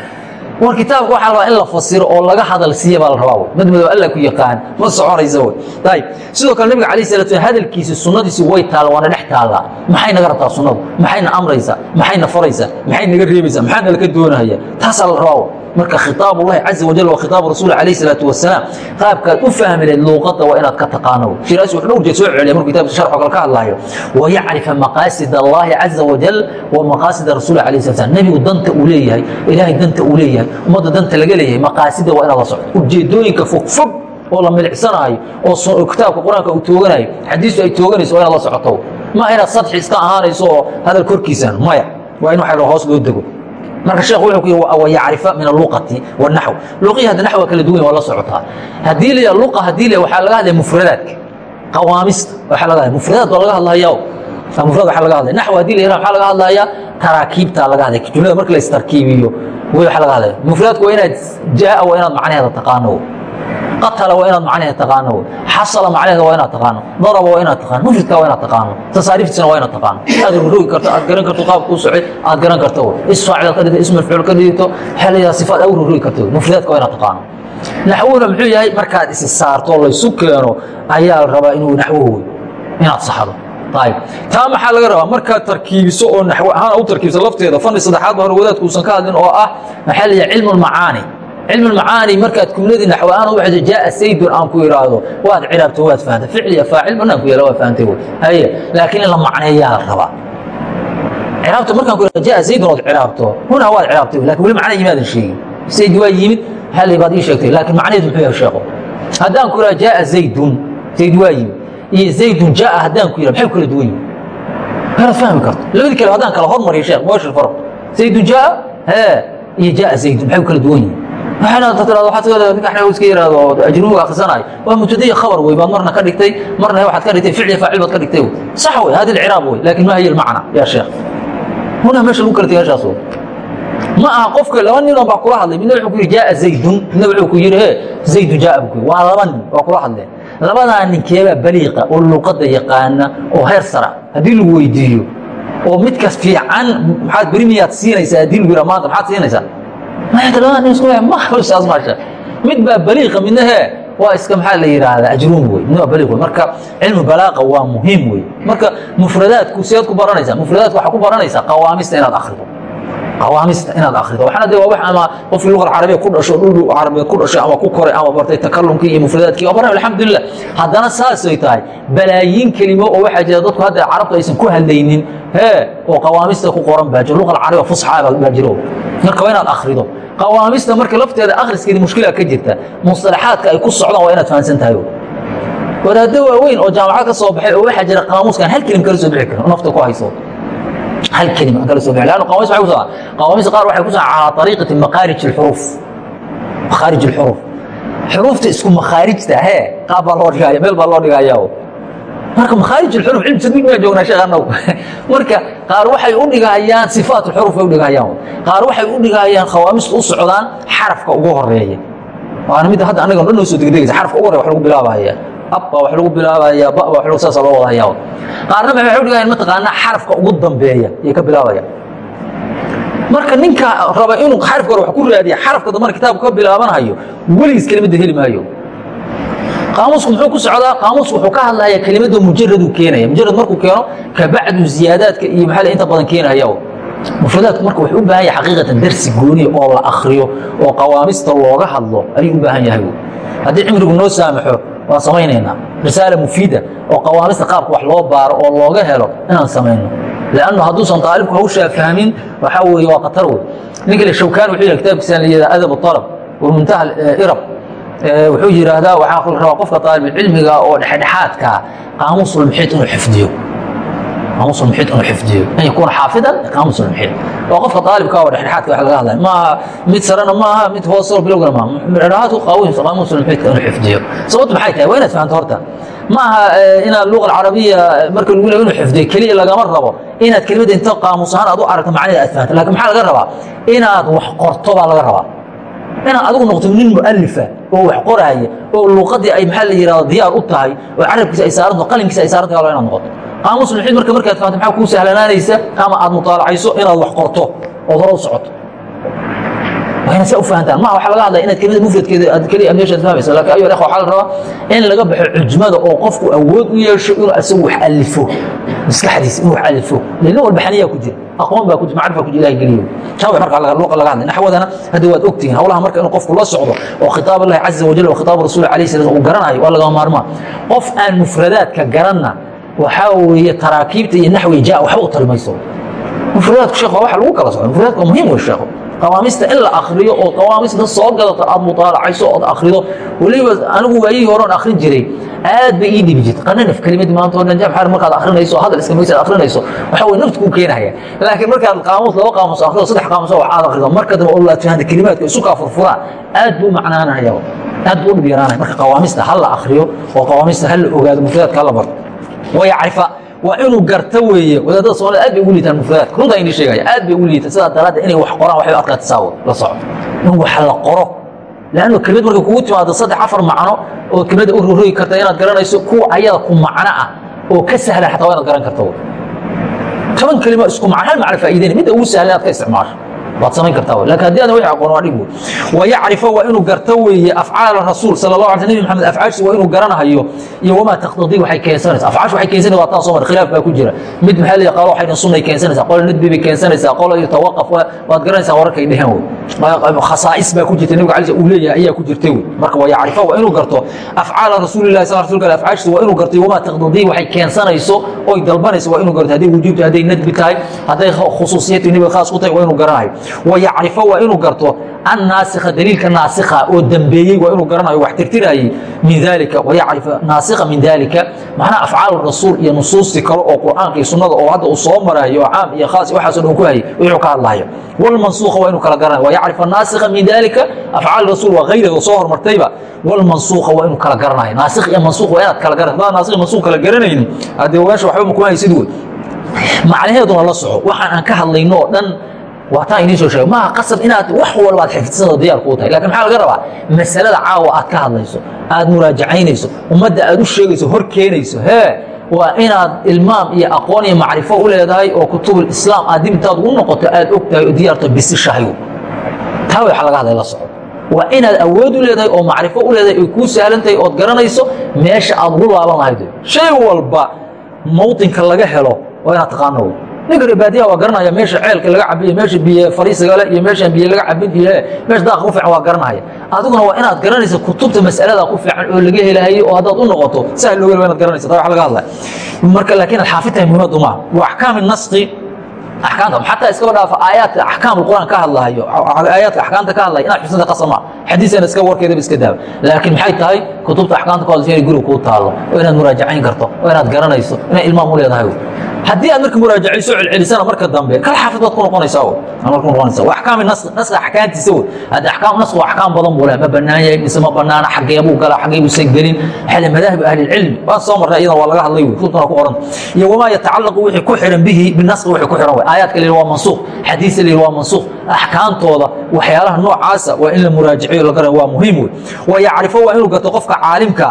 war kitaabka waxaa rabaa in la fasiro oo laga hadal siiya baa la rabaa madmadow alla ku yaqaan. Ma soconaysa wey ayib sidoo kale nabiga alayh salatu hadalkiisi sunnadiisi way taalla waana dhex taallaa. Maxay naga rabtaa sunnadu? Maxayna amraysaa? Maxayna faraysaa? Maxay naga reebaysaa? Maxaa nalaka doonahaya? Taasaa la rabaa marka khitaab ullahi caza wajal waa khitaab rasuul alayh salaatu wasalaam qaabkaad u fahmi lahayd luuqadda waa inaad ka taqaano shiraasi wuxuu dhowr jeed soo celiya markuu kitabka sharxo kale ka hadlaayo. Wayacrifa maqaasid allahi caza wajal wa maqaasida rasuul alayh salat slam nebigu danta uu leeyahay ilaahay danta uu leeyahay ummadda danta laga leeyahay maqaasida waa inaad la socdo. Ujeedooyinka fogfog oo la milicsanayo oo kitaabka qur'aanka uu tooganayo xadiistu ay tooganayso waa inaad la socoto ma inaad sadxi iska ahaanayso oo hadal korkiisan maya. Waa in waxa hoos loo dego marka sheekhu wuxuu ku yihi wayacrifa min alluqati wanaxw luqihii hadda naxwa kala duwan waa la socotaa haddii la luqa haddii la waxaa laga hadlaya mufradaadka. Qawaamista waxaa laga hadlaya mufradaad waa laga hadlaya mufrad waxaa laga hadlaya naxw haddii la yihah waxaa laga hadlaya taraakiibtaa laga hadlaya jumlada marka la istarkiibiyo way waxaa laga hadlaya mufradaadku waa inaad jaa waa inaad macnaheeda taqaano qatala waa inaad macnaheeda taqaano. Xasala macnaheeda waa inaad taqaano. Daraba waa inaad taqaano. Mufridka waa inaad taqaano. Tasaariiftiisana waa inaad taqaano. Aad rogi karto aad garan karto qaabka u socay aad garan karto. Isfaacil ka dhigto ism mafcuul ka dhigto xelaya sifaad aad rogi karto. Mufridaadka waa inaad taqaano. Naxwuhuna muxuu yahay? Markaad isi saarto laysu keeno ayaa la rabaa inuu naxwuhu inaad saxdo. Ayb taa maxaa laga rabaa? Markaad tarkiibiso oo naxw ahaan u tarkiibso lafteeda fanni saddexaad ba hore wadaadku uusan ka hadlin oo ah maxaa la yahay cilmu lmacaani cilmu lmacaani markaad kumladii naxw ahaan u baxdo jaaa saydun aan ku idhaahdo waad ciraabto waad fahamta ficliya faacil banaan ku yaalla waad fahamtay wey haye laakiin in la macneeyaa la rabaa. Ciraabta markaan ku idhahdo jaaa saydun ood ciraabto. Hunaa waad ciraabtay laakiin weli macna yimaadan sheegin sayd waa yimid hal baad ii sheegtay. Laakiin macnaheedu muxuu yahay sheeko haddaan ku idhahdo jaaa zaydun zayd waa yimid. Iyo zaydun jaa haddaan ku yidhah maxay ku kala duwan yihiin inaad fahmi karto. Labadii kale haddaan kala hormariyo sheekh meesha farq zaydun jaa hee iyo jaa zaydun maxay kala duwan yihiin iska yihahdo ajrumiga akhrisanayo waa mubtadaiya khabar wey baad marna ka dhigtay marna waxaad ka dhigtay ficliya faacil baad ka dhigtay sax wey hadi alciraab wey laakin ma hiya almacna ya sheekh. Huna meesha lagu kala tegay meeshaas wey ma aha qofka laba nin oo baa kula hadlay midna wuxuu ku yidhi jaa zaydun. Midna wuxuu ku yidhi he zaydun jaa buu waa laba nin waa kula hadleen labadaa ninkeebaa baliiqa oo luqadda yaqaana oo heer sara haddii lagu weydiiyo. Oo midkas fiican maxaad beri miyaad siinaysaa haddii lagu yidhaha maanta maxaad siinaysaa masaas maasha. Mid baa baliiqa midna hee waa iska maxaa la yidhaahdaa ajruum wey midna waa baliiq wey marka cilmu balaaqa waa muhiim wey marka mufradaadku sidaad ku baranaysaa mufradaadku waxaa ku baranaysaa qawaamista inaad akhrido qawaamista inaad akrido waxaana de waa wax ama qofkii luqa carabiya ku dhasho dhul carabiyeed ku dhashay ama ku koray ama bartay takalumkii iyo mufradaadkii. Waa baran alxamdulilah haddana saasay tahay. Balaayiin kelimo oo waxaa jira dadku hadda carabtu aysan ku hadlaynin hee oo qawaamista ku qoran baa jiro. Luqa carabiya fusxa baa jiro. Marka waa inaad akrido qawaamista marka lafteeda akhriskeeda mushkila ka jirta. Mustalaxaadka ay ku socdaan waa inaad fahansan tahay. Wadaaddo waaweyn oo jaamacad ka soo baxay oo waxaa jira qaamuuskan hal kelim kala soo bixi kara nafta ku hayso hal kelim aan kala soo bixi lanna qawaamis waxay ku socdaan qawaamista qaar waxay ku socdaan calaa ariiqati makaarij alxuruuf. Makhaarij alxuruuf. Xuruufta isku makhaarijta hee qaab baa loo dhigaya meel baa loo dhigaya marka makhaarij alxuruf cilmi tadwiin waa joognaa sheekh marka qaar waxay u dhigayaan sifaat alxuruf bay u dhigayaan qaar waxay u dhigayaan khawaamista u socdaan xarafka ugu horreeya waana midda hadda annaga dhan noo soo degdegaysa xarafka ugu horeya wax lagu bilaabaya ab baa wax lagu bilaabaya ba baa saasa loo wadaya qaarna waxay u dhigayaan mataqaanaa xarafka ugu dambeeya ayay ka bilaabaya. Marka ninka raba inuu xarafka hore wax ku raadiya xarafka dambana kitaabku ka bilaabanayo weligiis kelimadda heli maayo. Qaamuusku muxuu ku socdaa qaamuusku wuxuu ka hadlaya kelimada mujaradu keenaya. Mujarad markuu keeno kabacdu ziyaadaadka iyo maxaa inta badan keenaya mufradaadku marka wuxuu u baahan yahay xaqiiqatan darsi gooniya oo la akhriyo oo qawaamista looga hadlo ayuu u baahan yahay. Haddii cimrigu noo saamaxo waan samaynaynaa. Risaala mufiida oo qawaamista qaabka wax loo baaro oo looga helo inaan samayno. Lannu hadduusan aalibku hawshaa fahmin waxaa weeye waa khatar wey ninka shawkaan wuxuu yidhi kitaabkiisaan la yidhaha adab alab wa irab wuxuu yidhaahdaa waxaa rabaa qofka aalibcilmiga oo dhexdhexaadkaa qaamuusulmuxiid inuu xifdiyo qaamuusulmuxiid inuu xifdiyo. An yakuuna xaafidan qaamuusulmuxiid waa qofka aalibka oo dhexdhexaadka wax laga hadlaya. Maaha mid sarena maaha mid hooseo bilowgana maaha dhexdhexaadku qaamuusulmuxiidka inuu xifdiyo. Sababtu maxay tahay? Waa inaad fahanto horta. Ma aha inaad luqa alcarabiya marka lagu leeyo inuu xifdiyo keliya lagama rabo. Inaad kelimada inta qaamuus ahaan aad u aragto macnaheeda aad fahanto laakiin maxaa laga rabaa? Inaad wax qorto baa laga rabaa. Inaad adigu noqoto nin mualifa oo wax qoraaya oo luuqadii ay maxaa la yihahdo diyaar u tahay oo carabkiisa ay saaranto qalinkiisa ay saarantahay alo inaad noqoto qaamuus muxiid marka markaad fahanto maxaa kuu sahlanaanaysa? Ama aad mutaalacayso inaad wax qorto ood hore u socoto. Waa inaad saa u fahantaan. Maha waxaa laga hadlaya inaad kelimada mufradkeeda aad keliya meeshaad fahmaysa. Lakin ayuha ikhwa waxaa la rabaa in laga baxo cujmada oo qofku awood u yeesho inuu asagu wax alifo maskaxdiisa inuu wax alifo nin walba xaniyaa ku jira. Aqoon baa ku jira. Macrifa ku jira ilahi geliyo taa way marka luqa laga hadlay. Naxwadana hadda waad ogtihiin. Hawlaha marka inuu qofku la socdo oo khitaab allahi caza wajal wa khitaab rasuuli alayh salam uu garanayo waa lagama maarmaa qof aan mufradaadka garanna waxaa weeye taraakiibta iyo naxwi jaa waxba u talimayso mufradaadku sheekh waa waxa lagu kala socdo. Mufradaadku waa muhiim wey sheekhu qawaamista in la akriyo oo qawaamista soo gadato aad mutaalacayso ood akrido weliba anigu waayihii horeon akrin jiray aad bay ii dhibi jirta qananaf kelimadii maanta oo dhan jamxar markaad akrinayso hadal iska maysa akrinayso waxa way naftu kuu keenaya laakiin markaad qaamuus laba qaamuus akrido saddex qaamuus wax aad akrido marka dambe oo laad fahanta kelimaadka isu kaa furfuraan aad buu macnaanaya aad buu u dhib yaraanaya marka qawaamista ha la akriyo oo qawaamista ha la ogaado mufradaadka ha la barto wayacrifa waa inuu garto weeye. Wadaadada somalida aad bay ugu liitaan mufradaadka runtaa ini sheegaya aad bay ugu liitaan. Sidaa daraaddeed inay wax qoraan waxay adkaa tasaawo la soco in wax la qoro. Lannu kelimad markay kugu timaado saddex afar macno oo kelimada u rorogi karta inaad garanayso kuwa ayada ku macno ah oo ka sahlan xataa waa inaad garan karta toban kelimo isku macno hal macno faa'iideyna midda ugu sahlan inaad ka isticmaasho waad samayn kartaa laakiin haddii adan wixii aqoon waa dhib wey wayacrifa waa inuu garto weeye afcaala rasuul sala allah alay nabi maxamed afcaashiisa waa inuu garanahayo iyo wamaa taqtadii waxay keensanaysa afcaash waxay keensanaysa waa taa soo mar khilaaf baa ku jira. Mid maxaa leeyahay qaalo waxay dhan sunnay keensanaysaa qolo nadbi bay keensanaysaa qolo tawaqaf waad garanaysaa wararkay dheheen wey khasaa'is baa ku jirta nabiga alay uu leeyahay ayaa ku jirtay wey marka wayacrifa waa inuu garto afcaala rasuulillahi sal rasulka ale afcaashiisa waa inuu garto iyo wamaa taqtadii waxay keensanayso oy dalbanayso waa inuu garto. Hadday wujuubta hadday nadbi tahay hadday khusuusiyatu nabiga khaas ku tahay waa inuu garanayo wayacrifa waa inuu garto annaasikha daliilka naasikha oo dambeeyey waa inuu garanayo wax tirtiraayey min dalika wayacrifa naasikha min dalika macnaha afcaal rasuul iyo nusuustii kale oo qur'aanka iyo sunnada oo hadda uu soo maraayo oo caam iyo khaas waxaaso dhan ku hayay wuxuu ka hadlayo walmansuukha waa inuu kala garanayo wayacrifa naasikha min dalika afcaal rasuul waa hayraga soo hormartayba walmansuukha waa inuu kala garanayo naasikh iyo mansuukh waa inaad kala garan haddaad naasikh mansuukh kala garanaynin haddee meesha waxba ma kuma haysid wey macnaheeduna la soco waxaan aan ka hadlayno oo dhan waa taa idiin soo sheeg maaha qasab inaad wax walba aad xifdisada diyaar kuu tahay laakiin maxaa laga rabaa masalada caawa aad ka hadlayso aad muraajacaynayso ummadda aad u sheegayso hor keenayso hee waa inaad ilmaam iyo aqoon iyo macrifo u leedahay oo kutubulislaam aad dib ugu noqoto aad og oo diyaarto bisishahay taa waxa laga hadlay la soco waa inaad awood u leedahay oo macrifo u leedahay ay kuu sahlan tahay ood garanayso meesha aad ugu laaban lahayd shay walba mawطinka laga helo waa inaad taqaano ninka reebaadiyaha waa garanaya meesha ceelka laga cabiyo meesha biyo fariisigale iyo meeshaan biyo laga cabin iyo meesha daaqa ku fiican waa garanaya adiguna waa inaad garanaysa kutubta mas'alada ku fiican oo laga helahayo oo haddaad u noqoto sahal looga hel waa inaad garanaysa taa wax laga hadlaya marka laakiin alxaafidtahay muhiimadu maaha wa axkaami nasqi axkaamta xataa iskaba dhaafa aayaadka axkaam qur'aan ka hadlahayo aayaadka axkaamta ka hadlaya inaad xifsanta qasama. Xadiisana iska warkeedaba iska daaba laakiin maxay tahay? Kutubta axkaamta ka hadlaysa inay guriga kuu taalo oo inaad muraajacayn karto oo inaad garanayso inay ilmaam u leedahay haddii aad marka muraajacayso celcelisana marka dambe. Kal xaafid baad ku noqonaysaa marka noqonaysaa. Waa axkaami nas naska axkaamtiisa wey hadda axkaam nasku axkaam badan buu leh ma bannaan yahay mise ma bannaana xagee buu galaa xagee buusan gelin xale madaahib ahli ilcilmi waan soo marnay iyadana waa laga hadlay wey kutubtana ku qoran iyo wamaa yatacallaqu wixii ku xiran bihi binasqi wixii ku xiran wey aayaadka la waa mansuuq xadiisa la waa mansuuq axkaamtooda waxyaalaha noocaasa waa in la muraajaciyo la garan waa muhiim wey wa yacrifo waa inuu gato qofka caalimka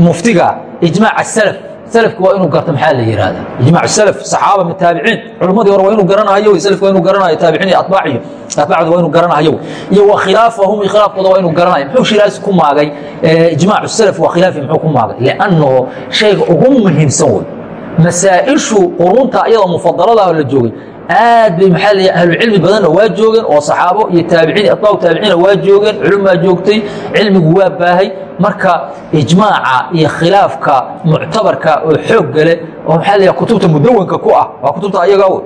muftiga ijmaaca salaf slka waa inuu garto maxaa la yihahda ijmac slf saxaaba min taabiciin. Culummadii hore waa inuu garanahayo slka waa inuu garanayo taabiciin iyo atbaaciyo atbaacdu waa inuu garanahayo iyo wa khilaafahum iyo khilaafkooda waa inuu garanayo. Muxuu shiraasi ku maagay? Ijmaacu salaf waa khilaafi muxuu ku maagay? Liannahu shayga ugu muhiimsan wey masaa'ishu qurunta iyadoo mufadaladaah la joogay aad bay maxaa la ahlucilmi badanna waa joogeen oo saxaabo iyo taabiciin atbaacu taabiciina waa joogeen culummaa joogtay cilmigu waa baahay. Marka ijmaaca iyo khilaafka muctabarka oo xoog gale oo maxaa la kutubta mudawanka ku ah waa kutubta ayaga oo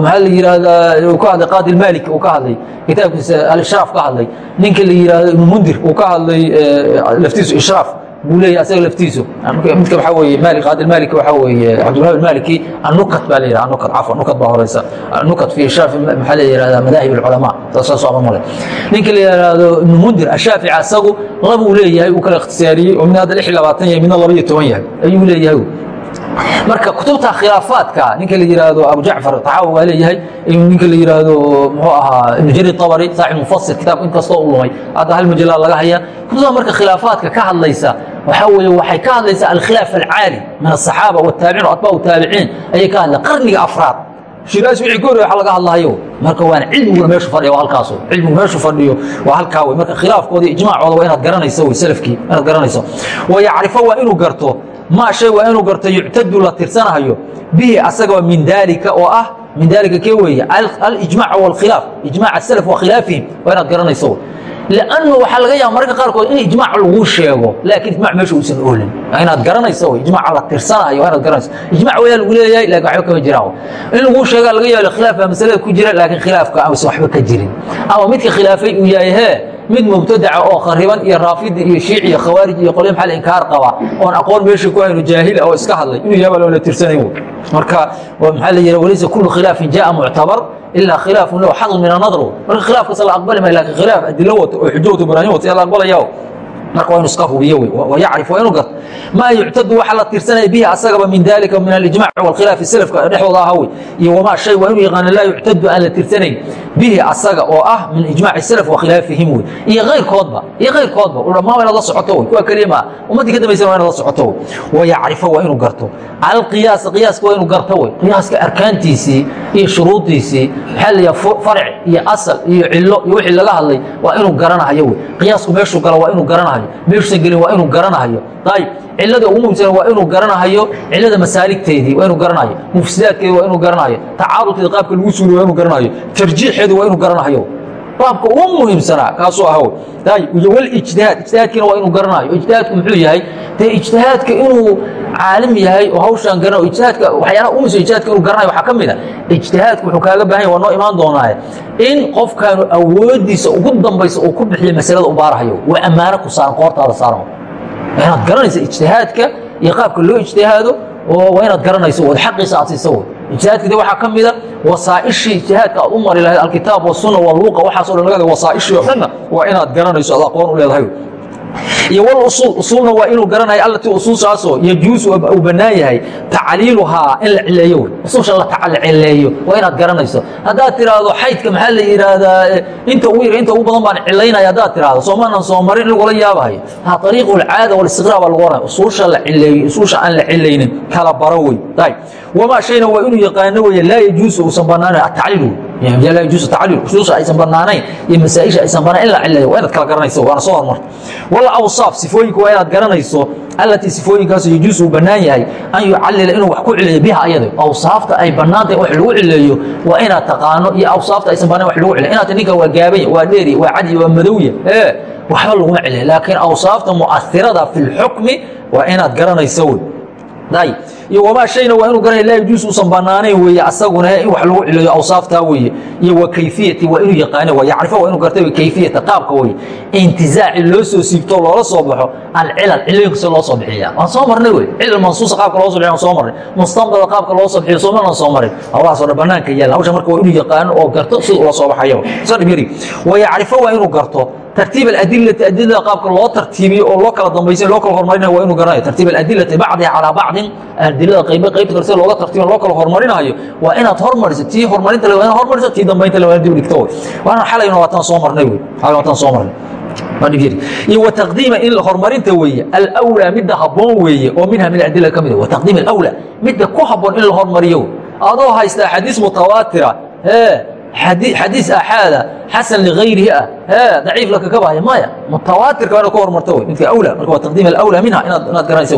maxaa la yihahdaa uu ka hadlay qaadi maliki uu ka hadlay kitaabkiisa alishraaf ka hadlay. Ninka la yihahdo ibnu mundir uu ka hadlay laftiisu ishraaf buu leeyahy asaga laftiisu. Midka waxaa weeye maali qaadi maliki waxaa weeye cabdulwahab maliki annukat baa la yidhaha annukat cafwan nukat baa horeysa. Nukat fi ishraaf maxaa la yihahdaa madaahib alculamaa saas soo male ninka la yihahdo ibnu mundir ashaafici asagu labuu leeyahay uu kala ikhtisaariyey oo midna hadda lix labaatan yahay midna laba iyo toban yahay. Ayuu leeyahay marka kutubta khilaafaadka ninka la yihaahdo abu jacfar taxaawi waa leeyahay ninka la yihaahdo muxuu ahaa ibnu jarir abari saaxib mufasir kitaabka inkastoo u lumay. Hadda hal majalaa laga haya kutubta marka khilaafaadka ka hadlaysa waxaa weeye waxay ka hadlaysaa alkhilaaf alcaali min asaxaaba wataabiciin atbaac taabiciin ayay ka hadla qarniga afraad. Shiraas wixii ka horey laga hadlahayo marka waana cilmiguna meeshu fadhiya waa halkaas cilmigu meeshu fadhiyo waa halkaa wey marka khilaafkooda ijmaacooda waa inaad garanayso wey salafkii inaad garanayso. Wa waa inuu garto maa shay waa inuu garto yuctadu la tirsanahayo bihi asagoo min daalika oo ah min daalika kee weeye? Alijmac wاlkhilaaf ijmac asalaf wa waa inaad garanayso lannu waxaa laga yaaba mararka qaarkood in ijmac lagu sheego laakiin ijmac meesha uusan oolin. Inaad garanayso ijmaca la tirsanayo waa inaad garanayso ijmac wayaa lagu leeyahay laakiin waxba kama jiraan in lagu sheega laga yaabo khilaaf baa masalada ku jira laakiin khilaafka aysan waxba ka jirin. Ama midka khilaafay uu yahay hee mid mubtadaca oo khariban iyo raafidi iyo shiici iyo khawaarij iyo qolyo maxal inkaar qaba oon aqoon meesha ku hayno jaahila oo iska hadlay inuu yahay baa loona tirsanayn marka maxaa la yidhaha walaysa kullu khilaafin jaa muctabar ilaa khilaafun lahu xadun min anadr marka khilaafkaas la aqbali maayo laakiin khilaaf adilo wato oo xujo wato baraahin wato yaa la aqbalaya marka waa inu iska hubiyo wey wayacrif waa inu garto maa yuctadu waxa la tirsanaya bihi asagaba min dalika min alijmac wاlkhilaafi salafka dhexdooda aha wey iyo wamaa shay waa inuu yaqaano laa yuctadu aan la tirsanayn bihi asaga oo ah min ijmaci salaf wa khilaafihim. Wey iyo kayrkoodba iyo kayrkoodba ulamaa waa inaad la socoto wey kuwa keliya maa ummaddii ka dambaysana waa inaad la socoto wey wayacrifo waa inuu garto. Alqiyaasa qiyaaska waa inuu garto wey qiyaaska arkaantiisii iyo shuruudiisii maxaa la yaha farc iyo asal iyo cilo iyo wixii laga hadlay waa inuu garanahayo wey qiyaasku meeshuu galo waa inuu garanahayo. Meeshuusan gelin waa inuu garanahayo. Ayib. Cilada ugu muhimsan waa inuu garanahayo cilada masaaligteedii waa inuu garanayo mufsidaadkeedi waa inuu garanayo tacaarudkeeda qaabka lagu suuriyo waa inuu garanayo tarjiixeedu waa inuu garanahayo baabka ugu muhiimsanaa kaasuu ahaw iyo walijtihaad ijtihaadkiina waa inuu garanayo. Ijtihaadku muxuu yahay? Dee ijtihaadka inuu caalim yahay oo hawshaan garana ijtihaadka waxyaalaha muhimsan ijtihaadka inuu garanayo waxaa ka mid a ijtihaadku wuxuu kaaga baahan yahay waa noo imaan doonaaye. In qofkaanu awooddiisa ugu dambaysa uu ku bixiyo masalada u baarahayo waa ammaano ku saaran qoortaada saaran inaad garanaysa ijtihaadka iyo qaabka loo ijtihaado oo waa inaad garanayso ood xaqiisa aad siisa wey ijtihaadka de waxaa ka mida wasaaishii ijtihaadka aad u mari lahayd alkitaab wasunna waluuqa waxaaso dhan laga wasaaishii oo dhanna waa inaad garanayso aad aqoon u leedahay iyo wlusuul usuulna waa inuu garanayo allatii usuushaasoo yajuusu uu bannaan yahay tacliiluhaa in la cileeyo wey usuusha la cileeyo waa inaad garanayso. Haddaad tiraahdo xaydka maxaa la yidhaahdaa inta ugu yar inta ugu badan baan cilaynaya haddaad tiraahdo soomaanan soo marin in lagula yaabahayo ha ariiqu lcaada walistiqraa baa lagu oranaya. Usuusha la cileeyo usuusha aan la cilaynin kala baro wey wamaa shayna waa inuu yaqaano weye laa yajuusu uusan bannaanayn atacliil laa cileyo ee waxba laguma cileeyo laakiin awsaafta mu'asirada fi lxukmi waa inaad garanayso. wey iyo wamaa shayna waa inuu garanaya laa yajuus uusan banaanayn weeye asaguna wax lagu cileeyo awsaaftaa weeye. Iyo wa kayfiyati waa inuu yaqaano waa yacrifo waa inuu garta kayfiyata qaabka weeye. Intizaaci loo soo siibto loola soo baxo alcilal cilooyinka loo soo bixiya waan soo marnay wey cilal mansuusa qaabka loo so bixiya waan soo marnay. Mustanbada qaabka loo soo bixiyo soomana soo marin. Hawlahaasoo dhan banaanka yaalla. Hawsha marka waa inuu yaqaano oo garto sida ula soo baxayo. Soo dhib wa yacrifo waa inuu garto tartiib aadilati adilada qaabka loo tartiibiyo oo loo kala dambaysa loo kala hormarinayo waa inuu garanayo tartiib aadilati bacdiha calaa bacdin adilada qayba qaybta sida looga tartiibiyo loo kala hormarinayo waa inaad hormariso tii hormarinta le waa inaad hormariso tii dambaynta le waa dib dhigto wey waana xalayna waataan soo marnay wey xalayna waataan soo marnay iyo wtaqdiima in horumarinta weeye alwlaa midda haboon weeye oo minha min adila ka mid wataqdiim alwlaa midda ku haboon in la hormariyo adoo haysta axaadiis mutawaatira xadiis axaada xasan ligayrihi ah. Daciif laka ka bahaya maya. Mutawaatirka waa ka hormarto wey midka awla. Marka waa taqdiim alawla minha inaad garanaysa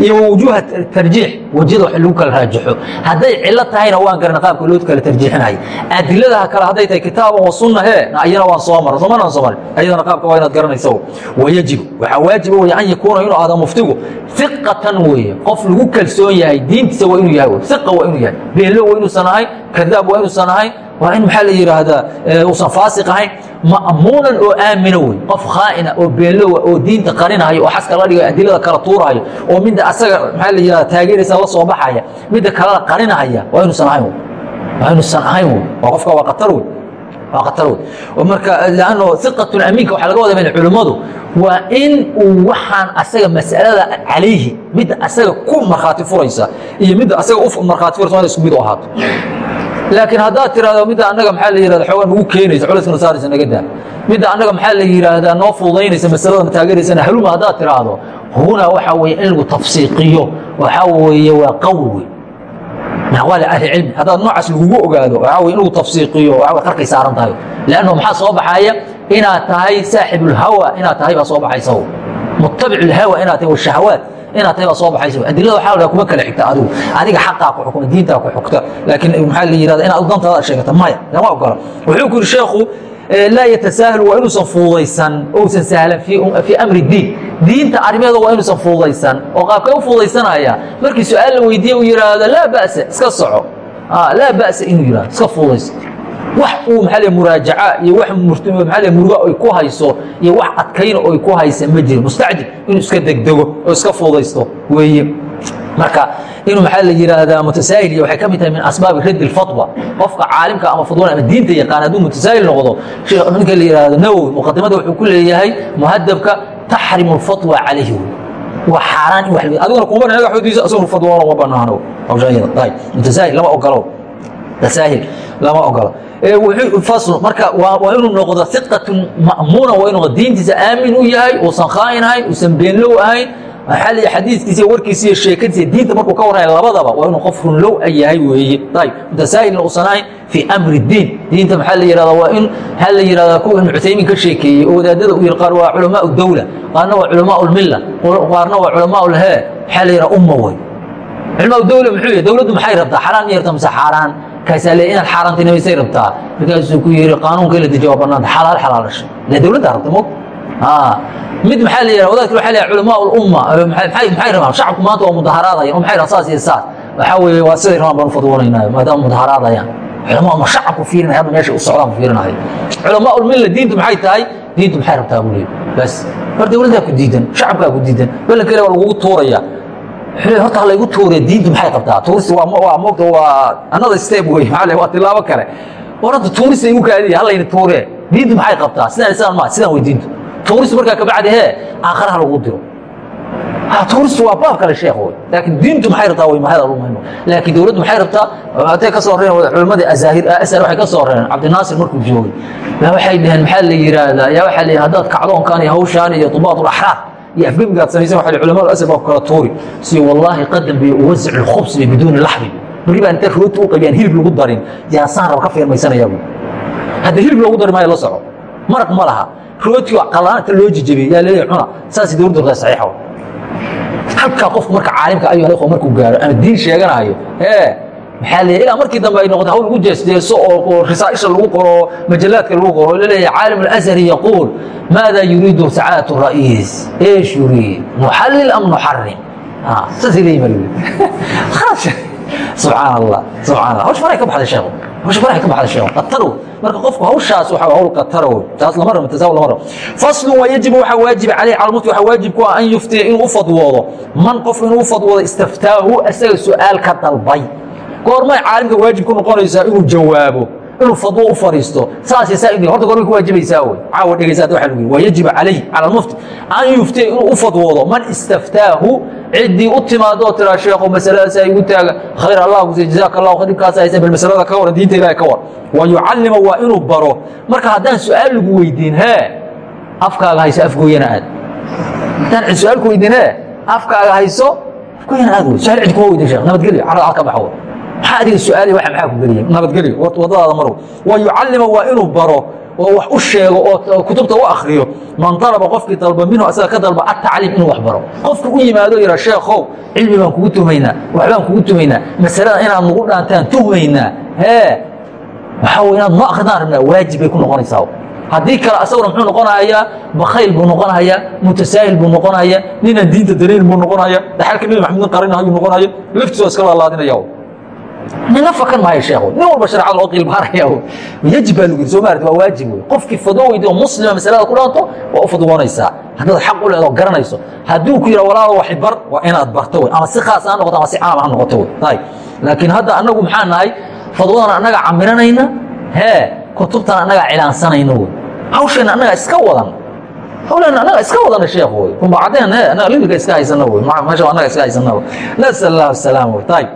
iyo wujuuha tarjiix wejiyada wax lagu kala raajaxo. Hadday cilo tahayna waan garana qaabka loo kala tarjiixinayo adiladaha kale hadday tahay kitaaban wa sunna he ayana waan soo mara soomana soo marin ayadana qaabka waa inaad garanaysa wayajibu waxaa waajiba wey an yakuuna inuu ahda muftigu. Iqatan weeye qof lagu kalsoon yahay diintiisa waa inuu yahay iqa waa inuu yahay. Beenlo waa inuusan ahayn kadaab waa inuusan ahayn waa in maxaa la yidhaahdaa uusan faasiq ahayn ma'muunan oo aamina wey qof khaa'ina oo beenlowa oo diinta qarinahayo oo xaska la dhigayo adilada kala tuurahayo oo midda asaga maxaa la yidhahda taageeraysa la soo baxaya midda kalena qarinahaya waa inuusan ahayn waa inuusan ahayn wey waa qofka waa qatar wey waa qatar wey marka lanno iqatun amiinka waxaa laga wada culimmadu waa in uu waxaan asaga mas'alada calayhi midda asaga ku markhaati furaysa iyo midda asaga u markhaati furaysa waa isku mid u ahaato laakiin haddaad tirahdo midda annaga maxaa la yihahda xoogaa nagu keenaysa culayskana saaraysa naga daa. Midda annaga maxaa la yidhaahdaa noo fududaynaysa masalada taageeraysana. Haluma haddaad tiraahdo hunaa waxaa weeye in lagu tafsiiqiyo waxaa weeye waa qawi wey aqwaali ahli cilmi. Haddaad noocaas lagugu ogaado waxaa weye in lagu tafsiiqiyo waxaa qarkay saaran tahay. Leanno maxaa soo baxaya? Inaad tahay saaxibulhawa inaad tahay baa soo baxaysa. Mutabic ulhawa inaad tahay washahawaat inaad soo baxaysa adilada waxaa la kuma kala xigta adigu. Adiga xaqaa ku xukuma diintaa ku xugta laakiin maxaa la yihahda inaad dantaada sheegata maya lama ogola wuxuu ku yidhi sheekhu laa yatasaahalu waa inuusan fuudaysan ousan sahlan fii amri diin. Diinta arrimeeda waa inuusan fuudaysan. Oo qaabkee u fuudaysanaya markii su'aal la weydiiye uu yidhaahdo laa ba'sa iska soco. Laa ba'sa inuu yidhahdo iska fuudayso wax uu maxaa l muraajaca iyo wax maa l muruga ay ku hayso iyo wax adkayna oy ku haysa ma jiro mustacjil inuu iska degdego oo iska fuudaysto weeye. Marka inuu maxaa la yidhaahdaa mutasaahil iyo waxay ka mid tahay min asbaabi raddi اfatwa qofka caalimka ama fadwana ama diinta yaqaan hadduu mutasaahil noqdo ninka la yihahdo nawowi muqadimada wuxuu ku leeyahay muhadabka taxrimu اfatwa calayhi. Waa xaaraan in wa adiguna kuma bana xoodiisa asaguna fadwoona ma banaano mutasaahil lama ogolo tasaahil lama ogolo fasl marka waa inuu noqdo iqatun ma'muuna waa inuu diintiisa aamin u yahay uusan khaa'in ahayn uusan beenlow ahayn maxaa la xadiiskiisa warkiisa iyo sheekadiisa diinta markuu ka warraya labadaba waa inuu qof runlow a yahay weeye ayb mutasaahilna uusan ahayn fii amri diin. Diinta maxaa la yihahda waa in maxaa la yihahdaa kuwa ibnu cuthaymiin ka sheekeeyey oo wadaadada u yidhi qaar waa culamaau dawla qaarna waa culamaa lmilla qaarna waa culamaa lhee maxaa la yidhaha umma wey culamaa dawla muxuu yahay dawladdu maxay rabtaa? Xaraan rabtaa mise xaaraan kaasaa le inaad xaaraantinimaysay rabtaa. Markaasuu ku yidhi qaanuunka la dejiya waa banaanta xalaal xalaalasha. Le dawladdaa rabta mog mid maxaa la yidhaha wadaadki waxa la culamaa ulumma maxay rabaan? Shacabku maanta waa mudaharaadayaan oo maxay rabaan? Saas iyo saas. Waxaa weeye waa siday rabaan baan u fadwoonaynayo maadaama mudaharaadayaan culamaa ma shacabku fiirinaya hadda meesha u socdaan ku fiirinayo culamaa ulmilla diintu maxay tahay? Diintu maxay rabtaa buu leeyahy bas. Mar dawladdaa ku diidan shacabkaa ku diidan. Ballankale waa lagugu tuuraya horta halaygu tuure diintu maxay qabtaa? Tuurista waa mogta waa another step wey maa waa tilaabo kale. Waranta tuurista igu kaadiya halayna tuure diintu maxay qabtaa? Sidaan sidaan ma sidaan wey diintu. Tuuristu markaa kabacdi hee aakharaha lagu diro. Tuuristu waa baab kale sheekh wey laakiin diintu maxay rabtaa wey mahada lumayno laakiin dowladdu maxay rabtaa? Hatay ka soo reen culimadii azaahir asar waxay ka soo reen cabdinaasir markuu joogay. Yaa waxay dhaheen maxaa la yidhaahdaa yaa waxaa la yidhi haddaad kacdoonkan iyo hawshaan iyo dubaat ulaxraar iyo afgembigaad samaysan waxa culamadu asar baa kala tuuri si wallaahi qadam bay uwasic lkhubs bi biduuni laxmi baan inta rooti u qaybiyaan hilib lagu darin yaasaan raba ka fiirmaysanayaa bu hadda hilib loogu dari maayo la soco maraq ma laha rooti qalaanta loo jijabiyey yaa leeyahay cuna saas dowladdu rabtaa saxiixa halkaa qofku marka caalimka ayuha ikhwa markuu gaaro ama diin sheeganayo ee maxaa le ilaa markii dambe ay noqota hawl lagu jeesjeeso oo risaaisha lagu qoro majalaadka lagu qoro oo la leeyahay caalim alashari yaquul maada yuriidu sacaadatu ra'iis? Eesh yuriid nuxallil am nuxarim saasay leeyihiin baa lagu subxaan allah subxaan allah hawsh faray ka baxday sheekhu. Hawsh faray ka baxday sheekhu. Qatarow marka qofku hawshaas waxa hawl qatarow taas lama rabo tasaw lama rabo. Faslun waa yajibu waxa waajib calayhi cala mufti waxa waajib ku ah an yuftiya inuu u fadwoodo. Man qof inuu u fadwoodo istaftaahu asaga su'aal ka dalbay goormay caalimka waajib ku noqonaysaa inuu jawaabo inuu fadwo u fariisto saas saa horta goormay ku waajibaysaa wey caawa dhegaysa waa lagu waa yajibu calayh cala almufti an yuftiya inuu u fadwoodo man istaftaahu ciddii u timaado tiraa sheekho masaladaas ay igu taaga khayr allah kusiy jazaaka allahu khadibkaas haysa bal masalada ka waran diinta ilahi ka war. Wa yucallima waa inuu baro. Marka haddaan su'aal lagu weydiin hee afkaaga hayso afgooyana aad. Haddaan su'aal ku weydiin hee afkaaga hayso afgooyana aad wey su'aal cid kuma weydiin sheekh nabadgelyo carada ka baxo maxaa adiga su'aali wa maxaa ku geliya nabadgelyo waddadaada marow wa yucallima waa inuu baro oo wax u sheego oo kutubta u akriyo man dalaba qofkii dalba minhu asaga ka dalba atacliim inuu wax baro qofka u yimaado yidha sheekhow cilmi baan kugu tumaynaa waxbaan kugu tumaynaa masalada inaad nagu dhaantaan tuhmaynaa hee waxaa wey inaad noo akridaan rabnaa waajib bay ku noqonaysaa haddii kale asaguna muxuu noqonayaa bakayl buu noqonaya mutasaahil buu noqonaya ninaan diinta daliil buu noqonaya dhaxalka nebi maxamedin qarinayuu noqonaya laftiis waa iska laalaadinaya nina fakan maayo sheekhu nin walba shareecada loo qiilbaaraya yajib baa yiri soo maarad waa waajib wey qofkii fadwo weydi oo muslima masalada ku dhaanto waa u fadwoonaysaa haddaad xaq u leedo garanayso hadduu ku yidha walaalo waxi bar waa inaad barto wey ama si khaas ha noqoto ama si caam ha noqoto wey ayib laakiin hadda annagu maxaa nahay fadwadana annaga camiranayna hee kutubtana annagaa cilaansanayna wey hawshayna annagaa iska wadan hawlana annaga iska wadana sheekh wey kuma caddeen he annaga limika iska haysana wey meesha annaga iska haysana wey nasal allah asalaam wey ayib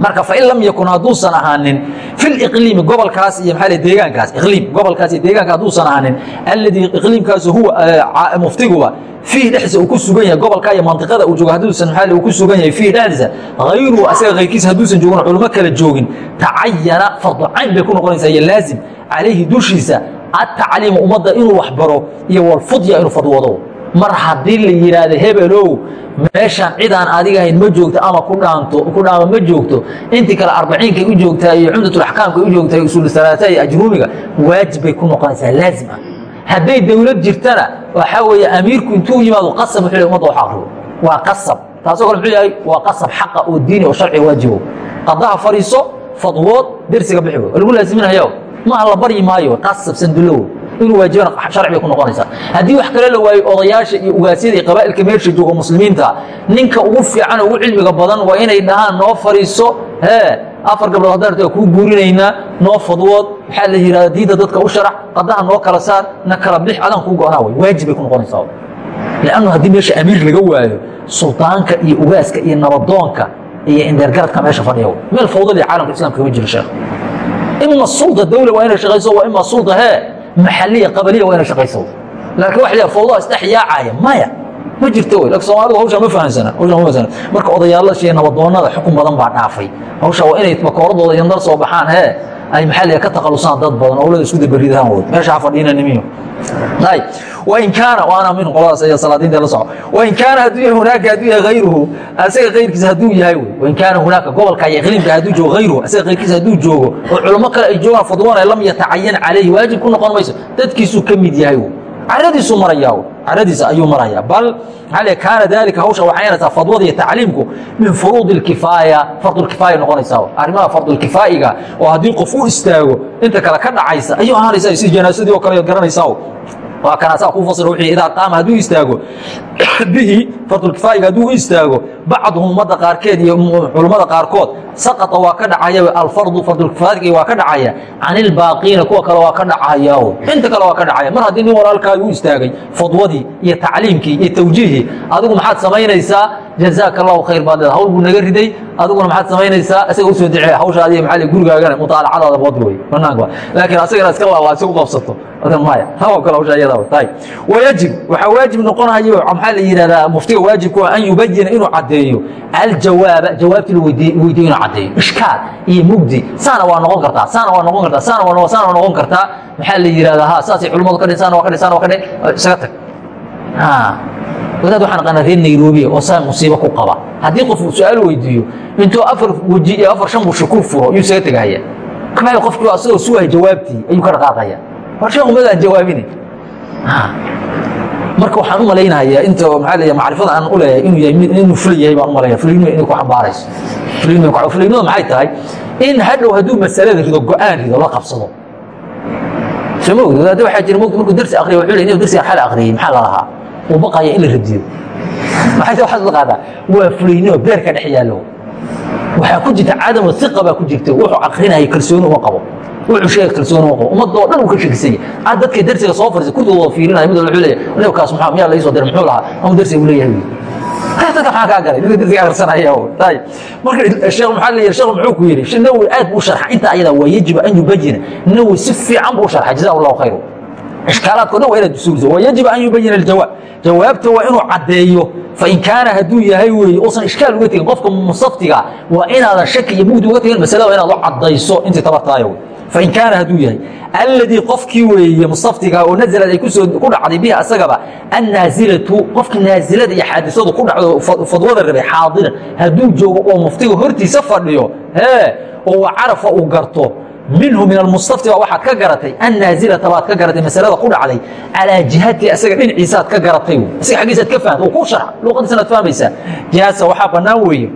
marka fain lam yakun hadduusan ahaanin fi liqliimi gobolkaas iyo maa deegaankaas iqliim gobolkaas iyo deegaanka hadduusan ahaanin alladii iqliimkaasu huwa muftiguba fiihi dhexdiisa uu ku sugan yahay gobolka iyo mantiqada uu joogo hadduusan maa uu ku sugan yahay fiihi dhexdiisa hayruhu asaga kayrkiisa hadduusan joogin culimo kala joogin tacayana fardu bay ku noqonaysaa iyo laazim calayhi dushiisa atacliimu ummadda inuu wax iyo walfudya inuu fadwado mar haddii la yidhaahdo hebelow meeshaan cidaan adiga ahayn ma joogto ama ku dhaama ma joogto. Intii kale arbaciinkay u joogtaa iyo cumdatulaxkaamkay u joogtaa usuul salaata iyo ajruumiga waajib bay ku noqonaysaa laazim ah hadday dowlad jirtana waxaa weeye amiirku intuu yimaado qasab wuxuu leey ummadda wax akriyo waa qasab. Taasoo kale muxuu yahay waa qasab xaqa oo diini oo sharci waajibo qadaha fadhiiso fadwood dersiga bixi wey lagu laaziminayo maaha la baryi maayo qasab sandulow inuu waajibana sharci bay ku noqonaysaa. Haddii wax kale la waayo odayaasha iyo ugaasyada iyo qabaa'ilka meesha jooga muslimiinta ninka ugu fiican ugu cilmiga badan waa inay dhahaan noo fadhiiso. Hee afar gabdhood haddaan arta kuu guurinaynaa noo fadwood. Maxaa la yidhahda diinta dadka u sharax qadaha noo kala saar na kala bix adaan kuu go-anaa way. Waajib bay ku noqonaysaa lannu haddii meesha amiir laga waayo suldaanka iyo ugaaska iyo nabadoonka iyo indeergaradka meesha fadhiya meel fawdada iyo caalamka islamka kama jiro sheekh. Ima sulda dawla waa inay shaqayso waa ima sulda hee maxaliya qabaliya waa inay shaqayso laakiin la fawdaa isdhex yaacaya maya ma jirto wey. Laakiin soomaalidu hawshaa ma fahansana hawshaa ma fahansana marka odayaalasha iyo nabadoonnada xukun badan baa dhaafay. Hawshaa waa inay bakooradooda yandar soo baxaan hee ay maxaa ka takhalusaan dad badan owlada isku dabaridaan wood. Meesha ha fadhiina nimiyo ay wain kaana waana min qoladaas ayaa salaadiinta la soco. Wain kaana hadduu yahay hunaaka hadduu yahay hayruhu asaga kayrkiisa hadduu yahay wey wain kaana hunaaka gobolka iyo iqliimka hadduu joogo hayruhu asaga kayrkiisa hadduu joogo oo culamo kale ay joogaan fadwoona lam yatacayan calayhi waajib ku noqon mayso dadkiisuu ka mid yahay wey caradiisuu marayaa caradiisa ayuu marayaa. Bal maxaa kaana dalika hawsha waxay yanaysaa fadwada iyo tacliimku min furuudi اlkifaaya fardulkifaaya noqonaysaa. Arrimaha fardulkifaa'iga oo haddii qof u istaago inta kale ka dhacaysa ayuu ahaanaysaa si janaasadii oo kale garanaysaa waa kanaasaa kuu fasira wixii idaa qaama hadduu istaago. Bihi fardulkifaa'iga hadduu istaago bacduhum ummadda qaarkeed iyo culummada qaarkood saqata waa ka dhacaya alfardu fardulkifaayigi waa ka dhacaya can ilbaaqiina kuwa kale waa ka dhacaya. Inta kale waa ka dhacaya. Mar haddii nin walaalkaagi u istaagay fadwadii iyo tacliimkii iyo tawjiihii adigu maxaad samaynaysaa jazaaka allahu khayr baad leeda hawl buu naga riday. Adiguna maxaad samaynaysaa? Isaga u soo dicee. Hawshaadi maxaa gurigaagana mutaalacadaada wey banaanka laakiin asaga inaad iska laalaad iska qabsato. Maya hawa kale hawsha iyada tahay wayajib waxaa waajib noqonayo maxaa la yidhahdaa muftiga waajibku an yubayina inuu caddeeyo. Aljawaaba jawaabtii la weydiiyo inuu caddeeyo. Ishkaal iyo mugdi. Saana waa noqon kartaa. Saana waa noqon kartaa. Saana saana waa noqon kartaa. Maxaa la yidhahdaa ha saasay culimmadu ka dhihin saana waa ka dhihin saana waa ka dhihin isaga tag wadaad waxaan aqaanaa reer nairobi oo saa musiibo ku qaba. Haddii qof su'aal weydiiyo intuu afar weji iyo afar shan busha ku furo yuu isaga tegahaya kabacdi qofkii asagoo sugahay jawaabtii ayuu ka dhaqaaqaya war sheekhu madaan jawaabine. Marka waxaan u malaynayaa inta maxaa leeyahay macrifada aan u leeyahay inuu yahay inuu ful yahay baan u malaynaya fulinimo inay ku xambaarayso. Fulinimo fulinimada maxay tahay in hadhow hadduu masalada rido go'aan rido la qabsado. Soo ma wadaadda waxaa jira markuu darsi akriyo wuxuu leeyahay darsiga xal akhriyey maxaa la lahaa uu baqaya in la radiyo waxaad la qaadaa waa fulinimo beerka dhex yaallo waxaa ku jirta cadamu iqa baa ku jirta wuxuu akrinaya kalsooni uma qabo wuxuu sheega kalsooni uma qabo ummadda oo dhan uu ka shekisanya ad dadka darsiga soo fariisa kurdood wada fiirinaya mid wuxuu leeyahay nabkaas maxaa miyaa la ii soo diray muxuu lahaa ama darsiga uu leeyahay dadka maxaa kaa galay ninka darsiga akhrisanaya ayib marka sheekh maxaa yidhi sheekh muxuu ku yidhi nawowi aad buu sharxa inta ayada waa yajibu an yubayina nawowi si fiican buu sharxa jazaa allahu khayru ishkaalaadko dhan waa inaad usuuliso wayajib an yubayina aljawaab. Jawaabta waa inuu caddeeyo fain kaana hadduu yahay weeye uusan ishkaal uga tegin qofka musaftiga waa inaadan shaki iyo mugdi uga tegin masalada inaad u caddayso intii tabartaayo fain kaana hadduu yahay alladii qofkii weeye mustaftiga oo nazalad ay ku soo ku dhacday bihi asagaba annaasilatu qofkii naasilada iyo xaadisadu ku dhacdo fadwada rabay xaadiran hadduu joogo oo muftiga hortiisa fadhiyo hee oo carafa uu garto minhu min almustafti baa waxaad ka garatay annaasilata baad ka garatay masalada ku dhacday calaa jihati asaga dhinaciisaad ka garatay isaga aggiisaad ka fahamta kuu sharxa luuqadiisana ad fahmaysaa. Jihaadsa waxaa bannaan weeye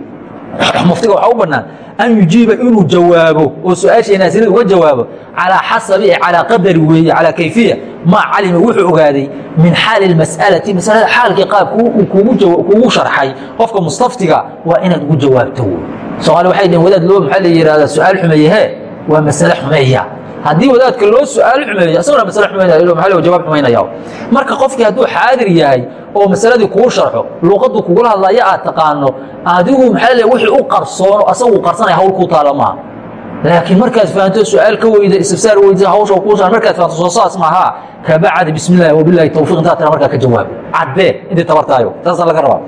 muftiga waxaa u bannaan an yujiiba inuu jawaabo oo su'aashay naasilada uga jawaabo calaa xasabi calaa qadari weeye calaa kayfiya maa calima wuxuu ogaaday min xaali اmas'alati masalada xaalkii qaabku kuugu sharxay qofka mustaftiga waa inaad ugu jawaabto soomaali waxay dhaheen wadaad loo maxaa la yihahdaa su'aal xumeeyehee waa masale xumeeya. Haddii wadaadka loo su'aal xumeeyo isaguna masale xumeynaya maa l jawaab xumaynaya marka qofkii hadduu xaadir yahay oo masaladii kuu sharxo luuqaddu kugula hadlaya aad taqaano adigu maxaa le wixii u qarsoono asagu qarsanaya hawl kuu taala maaha. Laakiin markaad fahanto su'aal ka weyda istifsaar weyda hawsha kuu sar markaad fahanto soo saas maaha kabacdi bismi illahi wabilahi tawfiq intaa tira markaa ka jawaab caddee intii tabartaayo taasaa laga rabaa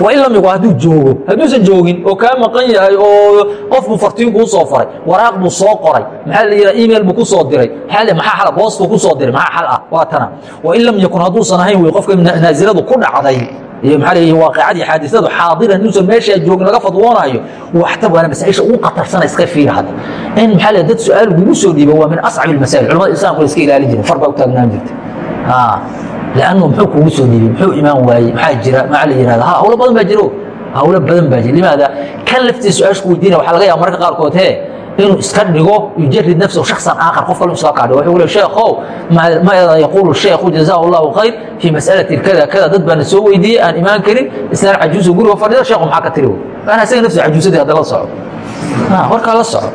waa in lamigu hadduu joogo hadduusan joogin oo kaa maqan yahay oo qof buu fartiin kuu soo faray waraaq buu soo qoray maxaa la email buu ku soo diray maxaa le maxaa xal boostuu ku soo diray maxaa xal ah? Waa tana. Wa in lam yakun hadduusan ahayn wey qofka naasiladu ku dhacday iyo maxaa la waaqicadii xaadisadu xaadiran inuusan meeshaa joogin laga fadwoonaayo waxtab waana masaa'isha ugu qatarsana iska fiiri hadda. In maxaa le dad su'aal kugu soo dhiiba waa min ascabi almasaa'il culamada islaamku la iska ilaalin jiray far baa u taagnaan jirta lannu muxuu kugu soo dhiibay muxuu imaan waayey maxaa jira maxaa la yihahda ha hawlo badan baa jiro hawlo badan baa jira limaada kan laftiisa su'aasha ku weydiinaya waxaa laga yaba marka qaarkood he inuu iska dhigo yujarid nafsahu shaksan aakhar qof kale iskaga kaadhigo wuxuu le sheekhow maada yaquulu sheekhu jazaahu allahu khayr fii mas'alati kada kada dad baana soo weydiiyey aan imaan karin islaan cajuusa guriga fadhida sheekhu maxaa ka tiri ana isaga nafsiga cajuusadii hadda la soco warkaa la soco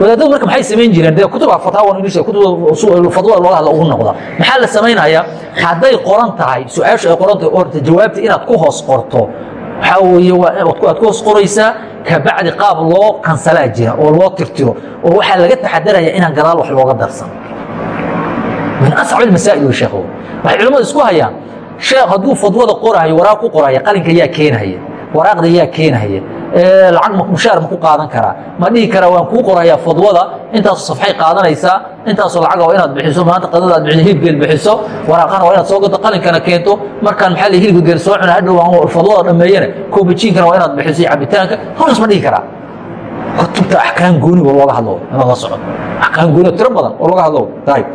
wadaadadu marka maxay samayn jireen? Dee kutuba fataawan idhisha kutuba fadwada looga hadla ugu noqda maxaa la samaynayaa hadday qoran tahay su'aashu ay qoran tahay orta jawaabta inaad ku hoos qorto. Waxaa weeye waad ku hoos qoraysaa kabacdi qaab loo kansalaa jira oo loo tirtiro oo waxaa laga taxadaraya inaan gadaal wax looga darsan. Min ascab almasaa'il wey sheekhu. Waxay culimmadu isku hayaan. Sheekh hadduu fadwada qorahayo waraaq ku qorahaya qalinka yaa keenahaya waraaqda yaa keenahaya lacag mushaar ma ku qaadan karaa. Ma dhihi karaa waan kuu qorayaa fadwada intaasoo safxay qaadanaysaa intaasoo lacaga waa inaad bixiso maanta qadada aad bixiso hilibgeel bixiso waraaqana waa inaad soo gato qalinkana keento markaan maxaa la hilibka geel soo cuna hadhow aan fadwada dhammeeyana koobajiinkana waa inaad bixiso iyo cabitaanka horas ma dhihi karaa. Kutubta axkaam gooniba looga hadlo inaad la socdo. Axkaam gooni tiro badan oo looga hadlo. Ayib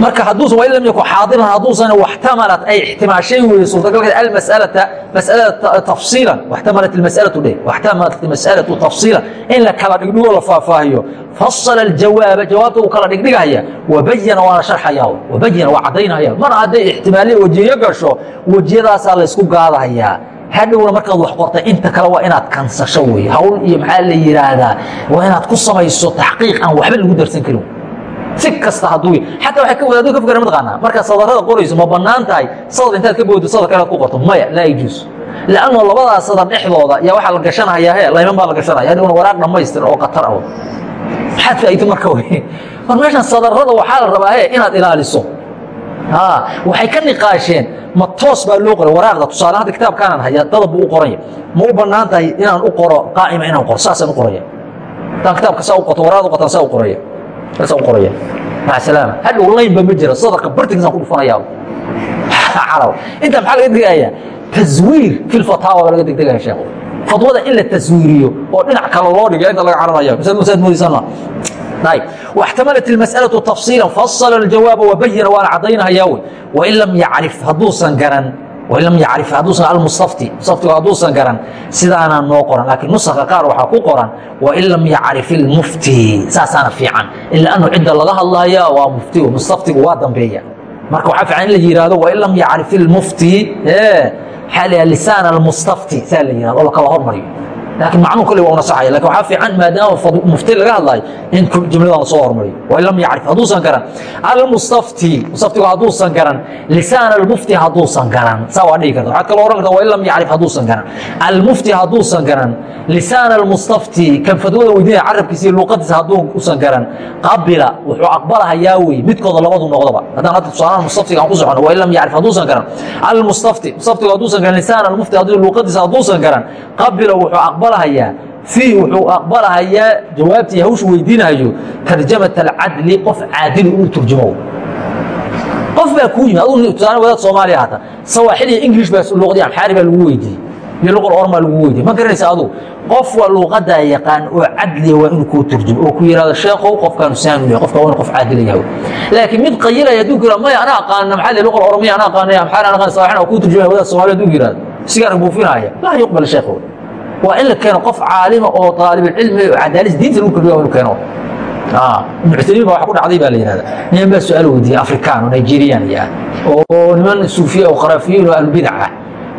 marka hadduusan wain lam xaadiran hadduusan waxtamalat ay ixtimaashay weye suurtagalkeed almas'alata mas'alada tafsiilan waxtamalat almas'alatu dheh waxtamalat almas'alatu tafsiilan in la kala dhigdhigo la faahfaahiyo. Fasala aljawaaba jawaabta uu kala dhigdhigaya wabayana waana sharxaya wabayana waa caddaynaya. Mar hadday ixtimaaliya wejiyo gasho wejiyadaasaa laysku gaadahayaa hadhowna markaad wax qortay inta kale waa inaad kansasho wey hawl iyo maxaa la yidhaahdaa waa inaad ku samayso taxqiiq aan waxba lagu darsan karin si kasta hadduu xataa waxay ka wadaadu ka fikra mataqaanaa markaad sadarrada qorayso ma bannaan tahay. Sadar intaad ka boodo sadar kale aad ku qorto. Maya laa yajuus lanno labadaas sadar dhexdooda yaa waxaa la gashanayaa he layman baa la gashanaya hadhowna waraaq dhammaystir oo qatar ah maxaad faa'ido marka wey? War meeshan sadarrada waxaa la rabaa he inaad ilaaliso. Waxay ka niqaasheen ma toos baa loo qoray. Waraaqda tusaale hadda kitaabkaanaan haya dadab buu u qoranya ma u bannaan tahay inaan u qoro qaa'ima inaan qoro saasaan u qoraya. Haddaan kitaabka saa u qoto waraaqda u qotaan saa u qoraya saasaan u qoraya maca salaama hadhow laynba ma jira sadarka bartigiisaan ku dhufanayaa calaw inta maxaa laga degaya taswiir fi lfataawa baa laga degdegaya sheekhu fadwada in la taswiiriyo oo dhinac kale loo dhiga inta laga cararaya masaad moodaysanma ayb واxtamalat اmasأlaةu tafصiila fasla اjawaaba wabayana waana cadaynahaya wy wain lam yacrif hadduusan garan wain lam yacrif hadduusan almustafti mustaftigu hadduusan garan sidaanaa noo qoran laakiin nusaka qaar waxaa ku qoran wain lam yacrif اlmufti saasaana fiican. Ila anu cidda laga hadlaya waa muftigu mustaftigu waa dambeeya. Marka waxaa fiican in la yihahdo wain lam yacrif اlmufti lisaan almustafti saa la yihahdo oo lakala hormariyo laakiin macnuu kale waa unasaxaya laakiin waxaa fiican maadaama mufti laga hadlayo in jumladan la soo hormariyo. Wain lam yacrif hadduusan garan. Almustafti mustaftigu hadduusan garan. Lisaan almufti hadduusan garan. Saa waa dhigi karta. Waxaad kaloo oran karta wain lam yacrif hadduusan garan. Almufti hadduusan garan. Lisaan almustafti kan fadwada weydiinaya carabkiisa iyo luuqadiisa hadduusan garan. Qabila wuxuu aqbalahayaa wey midkooda labadu noqdaba haddaan hadda tusaalahan mustaftiga aan ku socono wain lam yacrif hadduusan garan. Almustafti mustaftigu hadduusan garan. Lisaan almufti luuqadiisa hadduusan garan. Qabila wuxuu aqbal aqbalahayaa fii wuxuu aqbalahayaa jawaabtii hawshu weydiinahayo tarjamat alcadli qof caadil inuu turjumo qof baa kuu yimi aduu tusaale wadaad soomaaliya haata sawaaxil english baa luqdi amxaari baa lagu weydiiyey iyo luqal ormaa lagu weydiiyey. Ma garanaysa aduu qof waa luuqadaa yaqaan oo cadliya waa inuu kuu turjumo oo ku yidhahdo sheekow qofkaanu saanu yahay qofka waa qof caadila laakiin mid qayilaya hadduu ku yidhahdo maya anaa aqaana maxaa luqal oromaya anaa aqaanaya amxaari anaa aqaan sawaxina oo kuu turjumaya wadaad soomaaliya hadduu yidhahdo sigaana buufinaya laa yuqbal sheekow waa in la keeno qof caalima oo aalibcilmi cadaalis diinta lagu kordhiya inu keeno. Ibnu cuthaymiin ba wax ku dhacday baa la yihahda niman baa su'aal weydiiyey afrikaan oo nigerian ah oo niman suufiya oo khuraafiyiin oo ahlubidac ah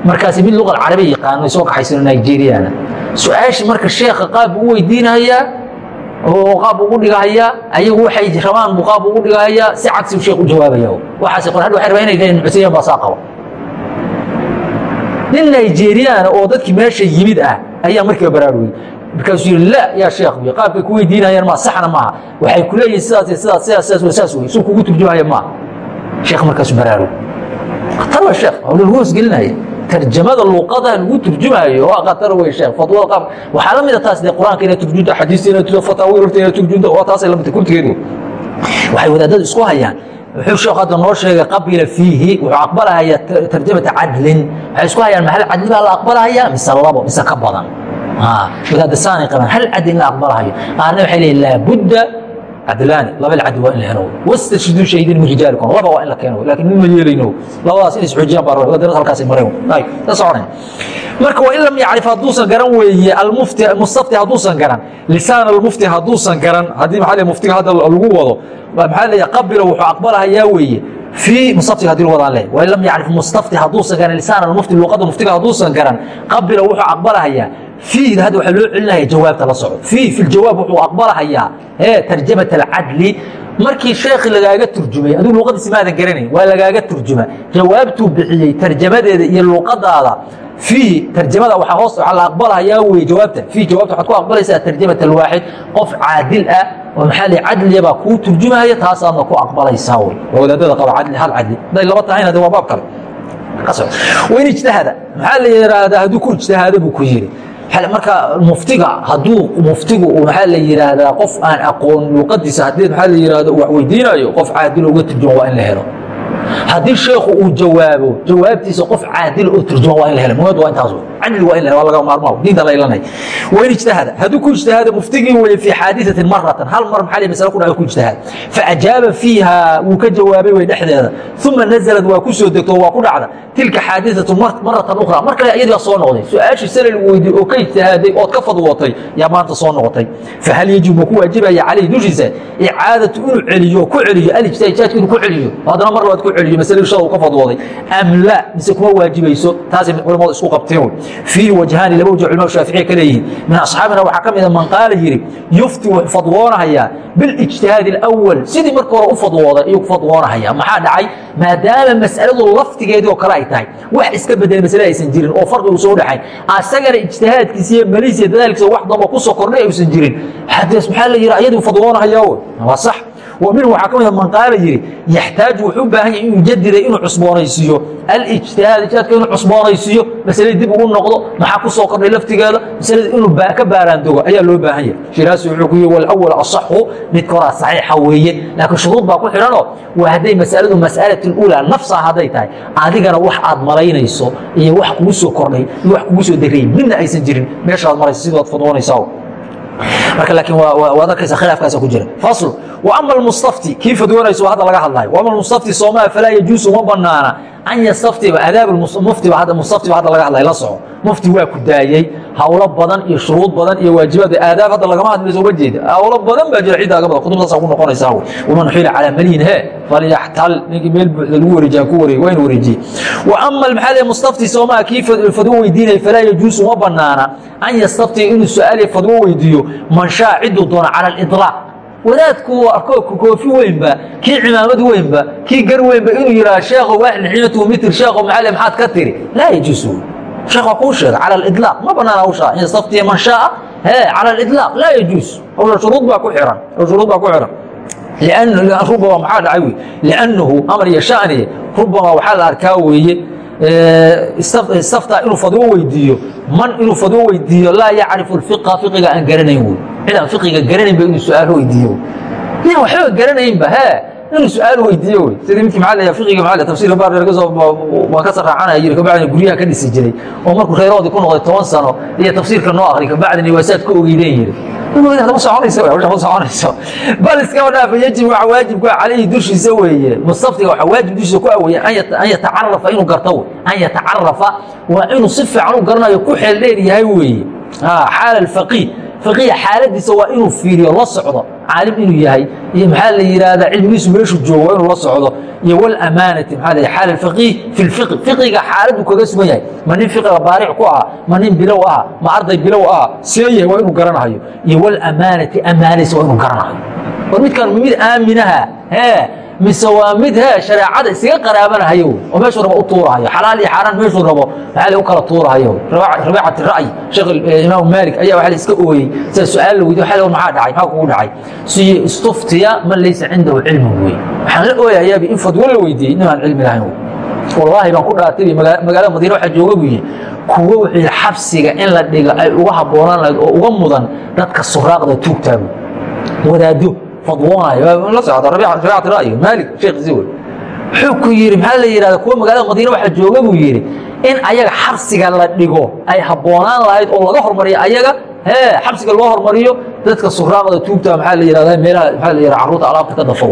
markaasi mid luqa carabiya yaqaano soo kaxaysano nigeriana su'aashii marka sheekha qaab buu u weydiinahayaa oo qaab ugu dhigahayaa ayagu waxay rabaan buu qaab ugu dhigahayaa si cagsi u sheekh u jawaabaya. Waxaas qor hadda waxay rabaan inay ibnu cuthaymiin baa saa qaba. Nin nigeriana oo dadkii meesha yimid ah ayaa markiiba baraarugey markaasuu yidhi la yaa sheekh wy qaabkay ku weydiinayaan ma saxna maaha waxay ku leeyihiin sidaas sidaas sidaas sidaas saas wey suu kugu turjumaya maaha sheekh markaasuu baraarug khatar waa sheekh hawla lagu hoosgelinaya tarjamada luuqada lagu turjumaayo waa khatar wey sheekh fatwada qaab waxaa la mida taas dee qur'aanka inaad turjunto xadiista inaad turjunto fataawi horta inaad turjunto waa taasay lamidta kuntigeedu waxay wadaadada isku hayaan wuxuu sheekhu hadda noo sheegay qabila fiihi wuxuu aqbalahayaa tarjamata cadlin. Waxay isku hayaan ma hal cadli baa la aqbalahayaa mise labo mise ka badan? Wadaadda saanay qabaan hal cadli in la aqbalahayo qaarna waxay leeyihiin laabudda cadlaani laba cadli waa in la helo wastashhiduu shahidiin min rijaalikum laba waa in la keeno laakiin min ma yeelayno labadaas in isxoojiyaan baa rabay wadaadada halkaas mareen ay taas oranay marka waa in lam yacrif hadduusan garan weeye almufti mustafti hadduusan garan lisaan almufti hadduusan garan haddii maxaa muftiga hadda lagu wado maxaa leeyahay qabila wuxuu aqbalahayaa weeye i mustaftiga haddii wadaan le wain lam yacrif mustafti hadduusan garan lisaan mufti luqada muftiga hadduusan garan qabila wuxuu aqbalahayaa fiida hadda waxaa loo celinaya jawaabta la soco fii fi ljawaab wuxuu aqbalahayaa ee tarjamat alcadli markii sheekhi lagaaga turjumay adigu luuqadiisi maadan garanayn waa lagaaga turjuma jawaabtuu bixiyey tarjamadeeda iyo luuqadaada fii tarjamada waxaa hoos la aqbalahayaa weye jawaabta fii jawaabta waxaad ku aqbalaysaa tarjamat alwaaxid qof caadil ah oo maxaa lihi cadliya baa kuu turjumaya taasaadna ku aqbalaysaa wey waa wadaadada qaba cadli hal cadli. Hadday laba tahayna de waa baab kale. Wain ijtahada maxaa la yidhaahdaa hadduu ku ijtihaado buu ku yidhi marka muftiga hadduu muftigu maxaa la yidhaahdaa qof aan aqoon luuqadiisa haddii maxaa la yidhahdo wax weydiinayo qof caadil uga turjuma waa in la helo. Haddii sheekhu uu jawaabo jawaabtiisa qof caadil oo turjuma waa in la helo. Muhiimad waa intaas cadli waa in la helo waa laga maarmaa diinta la ilanay wain ijtahada hadduu ku ijtihaado muftigii weye fi xaadiثatin maratan hal mar maxaa la masale ku dhaca ku ijtihaad faajaaba fiiha wuu ka jawaabay way dhexdeeda uma nazalad waa ku soo degto waa ku dhacda tilka xaadiثatu maratan ukhra mar kale iyadii soo noqday su'aashii sale lagu weydiye oo ka ijtihaaday ood ka fadwootay yaa maanta soo noqotay fahal yajibu ku waajibaya calayhi dushiisa icaadatu inuu celiyo ku celiyo alijtihaadka inuu ku celiyo haddana mar labaad ku celiyo masaladii shada uu ka fadwooday am la mise kuma waajibayso taasay culamadu isku qabteen wey fiihi wajhaani laba wajh culamada shaaficiya ka leeyihiin. Min asxaabina waxaa ka mida man qaala yidhi yufti wuxuu fadwoonahayaa bilijtihaadi alawal sidii marka hore u fadwooday ayuu ku fadwoonahaya maxaa dhacay? Maadaama mas'aladu laftigeedii oo kale ay tahay wax iska bedelay masale aysan jirin oo farqi uu soo dhaxay asagana ijtihaadkiisa iyo maliisiya dadaalkiisa wax damba ku kordhay aysan jirin. Hadees maxaa la yidhi? Ayadii fadwoonahayaa wey waa sax minhu waxaa ka mid man qaala yidhi yaxtaaju wuxuu u baahan yahay inuu jadida inuu cusboonaysiiyo. Alijtihaad ijtihaadka inuu cusboonaysiiyo masaladii dib ugu noqdo maxaa ku soo kordhay laftigeeda masaladii inuu ka baaraandogo ayaa loo baahan yahay. Shiraasi wuxuu ku yihi walawal asaxu midka horaa saxiixa weeye. Laakiin shuruud baa ku xidhanoo waa hadday masaladu mas'alatu lula nafsaa hadday tahay adigana wax aad malaynayso iyo wax kugu soo kordhay iyo wax kugu soo darreeyey midna aysan jirin meeshaad maraysa sidood fudwoonaysaa marka laakiin waad arkaysa khilaafkaasa ku jira. Faslu wa ama almustafti kii fadwoonayso hadda laga hadlaayo waama almustafti soomaa falaa yajuusu uma banaana an yastaftiba adaab mufti ba hadda mustafti hadda laga hadlaya la soco mufti waa ku daayey hawlo badan iyo shuruud badan iyo waajibaad aadaab hadda lagama hadlayso uga jeeda hawlo badan baa jira cidda badan. Kutubtaasa ku noqonaysaa wey. Waman xila calaa maliin he falyaxtal. Ninkii meel buuxda lagu wareejiya ku wareeg waa in wareejiye wa ama maxaa le mustafti soomaa kii fadwo weydiinaya falaa yajuusu ma banaana an yastaftiya inuu su'aaliya fadwo weydiiyo man shaa ciduu doona cala aliطlaaq wadaadku arko koofi weynba kii cimaamad weynba kii gar weynba inuu yidhaha sheekho waaxid xiinatu mitr sheekho maxaa maxaad ka tiri? Laa yajuusu sheekh waa kuu sheega cala aliطlaaq ma banaana hawshaa in yastaftiya man shaa he cala aliطlaaq laa yajuus hawsha shuruud baa ku xiran shuruud baa ku xiran rubama maxaa dhacay wey liannahu amar iyo shaniye rubama waxaa la arkaa weeye istaftaa inuu fadwo weydiiyo man inuu fadwo weydiiyo laa yacrifu fiqa fiqiga aan garanayn wey cid aan fiqiga garanaynba inuu su'aal weydiiyo nin waxba garanaynba he inuu su'aal weydiiyo wey. Fiqiga maxaa leeyahay tafsiir baar laga soo waan ka saraacanaya yiri kabacdina guryaha ka dhisi jiray. Oo markuu reeroodii ku noqday toban sano iyo tafsiirka noo akri kabacdina waasaad ka ogeydeen yiri. Ma soconayso ma soconayso. Bal iskaba dhaafa yajib waxa waajibku calayhi dushiisa weeye. Mustaftiga waxa waajib dushiisa ku aweeye an yatacarafa inuu garto an yatacarafa waa inuu si fiican u garanayo ku xeel dheer yahay weeye. Xaal alfaqiih faqiiha xaaladiisa waa inuu fiiriyo la socdo caalim inuu yahay iyo maxaa la yidhaahdaa cilmigiisu meeshuu joogo inuu la socdo iyo wlamaanati maxaa la xaal alfaqiih fi lfiqi fiqiga xaaladdu kaga sugan yahay ma nin fiqiga baaric ku aha ma nin bilow aha ma arday bilow aha see yahay waa inuu garanahayo iyo wlamaanati amaanaysa waa inuu garanahayo war midkaan mid aaminaha hee mise waa mid he shareecada isaga qaraabanahayo oo meeshuu rabo u tuurahayo. Xalaal iyo xaaraan meeshuu rabo maxaa u kala tuurahayo? Rabiicati ra'yi. Sheekh imaam maalik ayaa waxa iska ooyey sida su'aal la weydiyo waxa maxaa dhacay? Maxaa kugu dhacay? Siyo istuftiya man laysa cindahu cilmu wey. Waxaan la ooyayaaba in fadwo la weydiiyey inaan cilmi lahayn wallaahi baan ku dhaartay magaalada madiina waxaa jooga buu yihi kuwo yidhi xabsiga in la dhiga ay uga habboonaan lahayd oo uga mudan dadka suraaqda tuugtaabu wadaado la socda rabiicati ra'yi maalik sheekhiisi wey wuxuu ku yidhi maxaa la yidhahda? Kuwa magaalada madiina waxaa jooga buu yidhi in ayaga xabsiga la dhigo ay habboonaan lahayd oo laga hormariyo ayaga hee xabsiga loo hormariyo dadka suraaqda tuugta maxaa la yidhahda? Meelaha maxaa la yidhahda? Carruurta alaabta ka dafow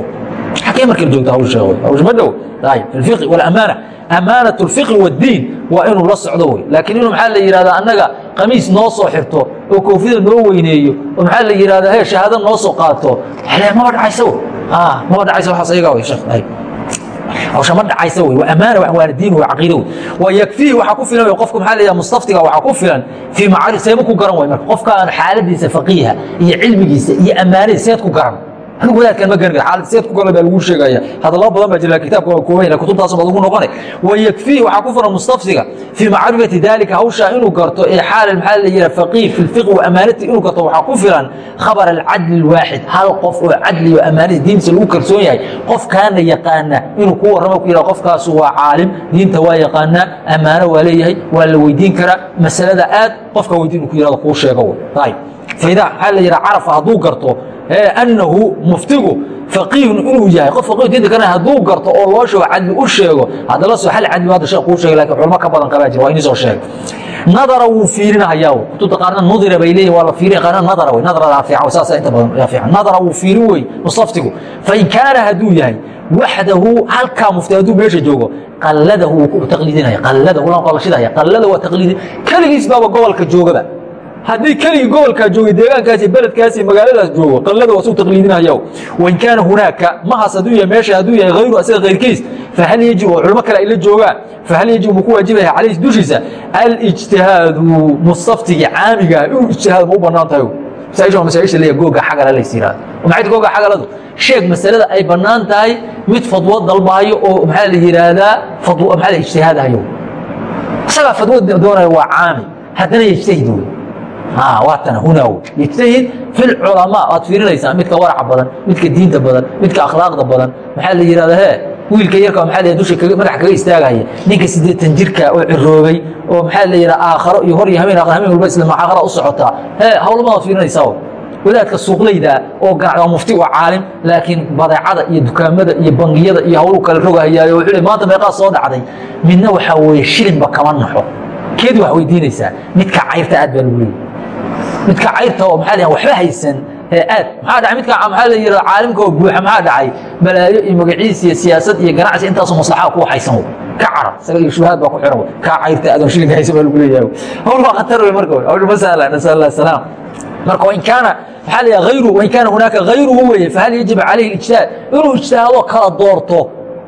xagee markay joogta hawsha wey hawsha ma dhow ayib alfiqi walamaana amaanaة الfiqhi wاddiin waa inuu la socdo wey laakiin inuu maxaa la yidhahda annaga qamiis noo soo xirto oo koofida noo weyneeyo oo maxaa la yidhahda he shahaado noo soo qaato maba dhacaysa w maba dhacaysa waxaas ayagaa wey sheekh ayib hawsha ma dhacaysa wey waa amaana waana diin waa caqiido wey wa yakfiihi waxaa ku filan wey qofka maxaa la yidhahda mustaftiga waxaa ku filan fii macaarif seeba ku garan wey marka qofka aan xaaladiisa faqiiha iyo cilmigiisa iyo ammaanadiisa seed ku garan anigu wadaadkan ma garan xaalad seed ku gala baa lagu sheegaya. Hadallo badan baa jira kitaabka waa kooban yahay kutubtaas baad ugu noqonay. Wa yakfii waxaa ku filan mustafsiga fii macrifati dalika hawshaa inuu garto ee xaal maxaa la yidhaha faqiih fi lfiqhi wa amaanati inuu garto waxaa ku filan khabar alcadli alwaaxid. Hal qof oo cadli iyo amaanada diintiisa lagu kalsoon yahay qofkaana yaqaana inuu ku warramo ku yidhaha qofkaasu waa caalim diinta waa yaqaanaa ammaano waa leeyahay waa la weydiin karaa. Masalada aad qofka weydiin uu ku yidhahdo kuu sheego. Ayib. Faidaa maxaa la yidhaha carafa hadduu garto annahu muftigu faqiihun inuu yahay. Qof faqiih diinta kana hadduu garto oo loo sheego cadli u sheego haddala soo hal cadli hadda sheekh kuu sheegay laakiin culmo ka badan qabaa jira waa inii soo sheegay. Nadara wuu fiirinahayaa kutubta qaarna nudira bay leeyihiin waa la fiirin qaarna nadara wey. Nadarada fiican saasa inta badan yaa fiican nadara wuu fiirin wey mustaftigu. Fain kaana hadduu yahay waxdahu halkaa mufti hadduu meesha joogo qalladahu wuu ku taqliidinaya qalladahu lan qalashidaya qallada waa taqliidi keligiis baaba gobolka joogaba haddii keligii gobolkaa joogay deegaankaasi beledkaasi magaaladaas joogo qallada waa suu taqliidinaya wain kaana hunaaka mahaas hadduu yahay meesha hadduu yahay hayru asaga kayrkiis fahal yajib oo culmo kale ay la joogaan fahal yajib muu ku waajibaya calayhi dushiisa alijtihaadu mustaftigii caamiga inuu ijtihaad ma u bannaan tahay masaaisha waa masaaisha leeya googa xagala lays yihahdo maxay googa xagaladu? Sheeg masalada ay bannaan tahay mid fadwo dalbahayo oo maxaa la yidhaahdaa fadwo maxaa la ijtihaadahayo isagaa fadwo doonaya waa caami. Haddana yajtahid wey waatana hunaw. Yجtahid fi اculama waad fiirinaysaa midka waraca badan midka diinta badan midka akhlaaqda badan. Maxaa la yihahda he wiilka yarka maa dusha madax kaga istaagaya. Ninka sideetan jirka oo ciroobay oo maxaa la yidha aakharo iyo hor iyo hameen hameen walba isla maakhara u socotaa. He hawlamaad fiirinaysaa wadaadka suuqlayda oo ganac waa mufti waa caalim laakiin badeecada iyo dukaamada iyo bangiyada iyo hawluu kala rogahayaayo wuxuu maanta meeqaa soo dhacday. Midna waxaa weeye shilinba kama naxo. Keed wax weydiinaysaa? Midka cayrta aad baa lagu leeyay midka cayrta oo maxaa la waxba haysan aad maxaa dhacay? Midka maxaa la yidhahda caalimka oo buuxa maxaa dhacay? Balaayo iyo magaciis iyo siyaasad iyo ganacsi intaasoo maslaxaa ku haysan ka carab isaga iyo shubahaad baa ku xiran kaa cayrta adoon shilinka haysan baa lagu leeyahay hawl waa khatar wey marka hawsha masala nasal allah salaam marka wain kaana maxaa la yidhaha hayru wain kaana hunaaka hayruhu weeye fahal yajib calayhi ijtihaad. Inuu ijtihaado kala doorto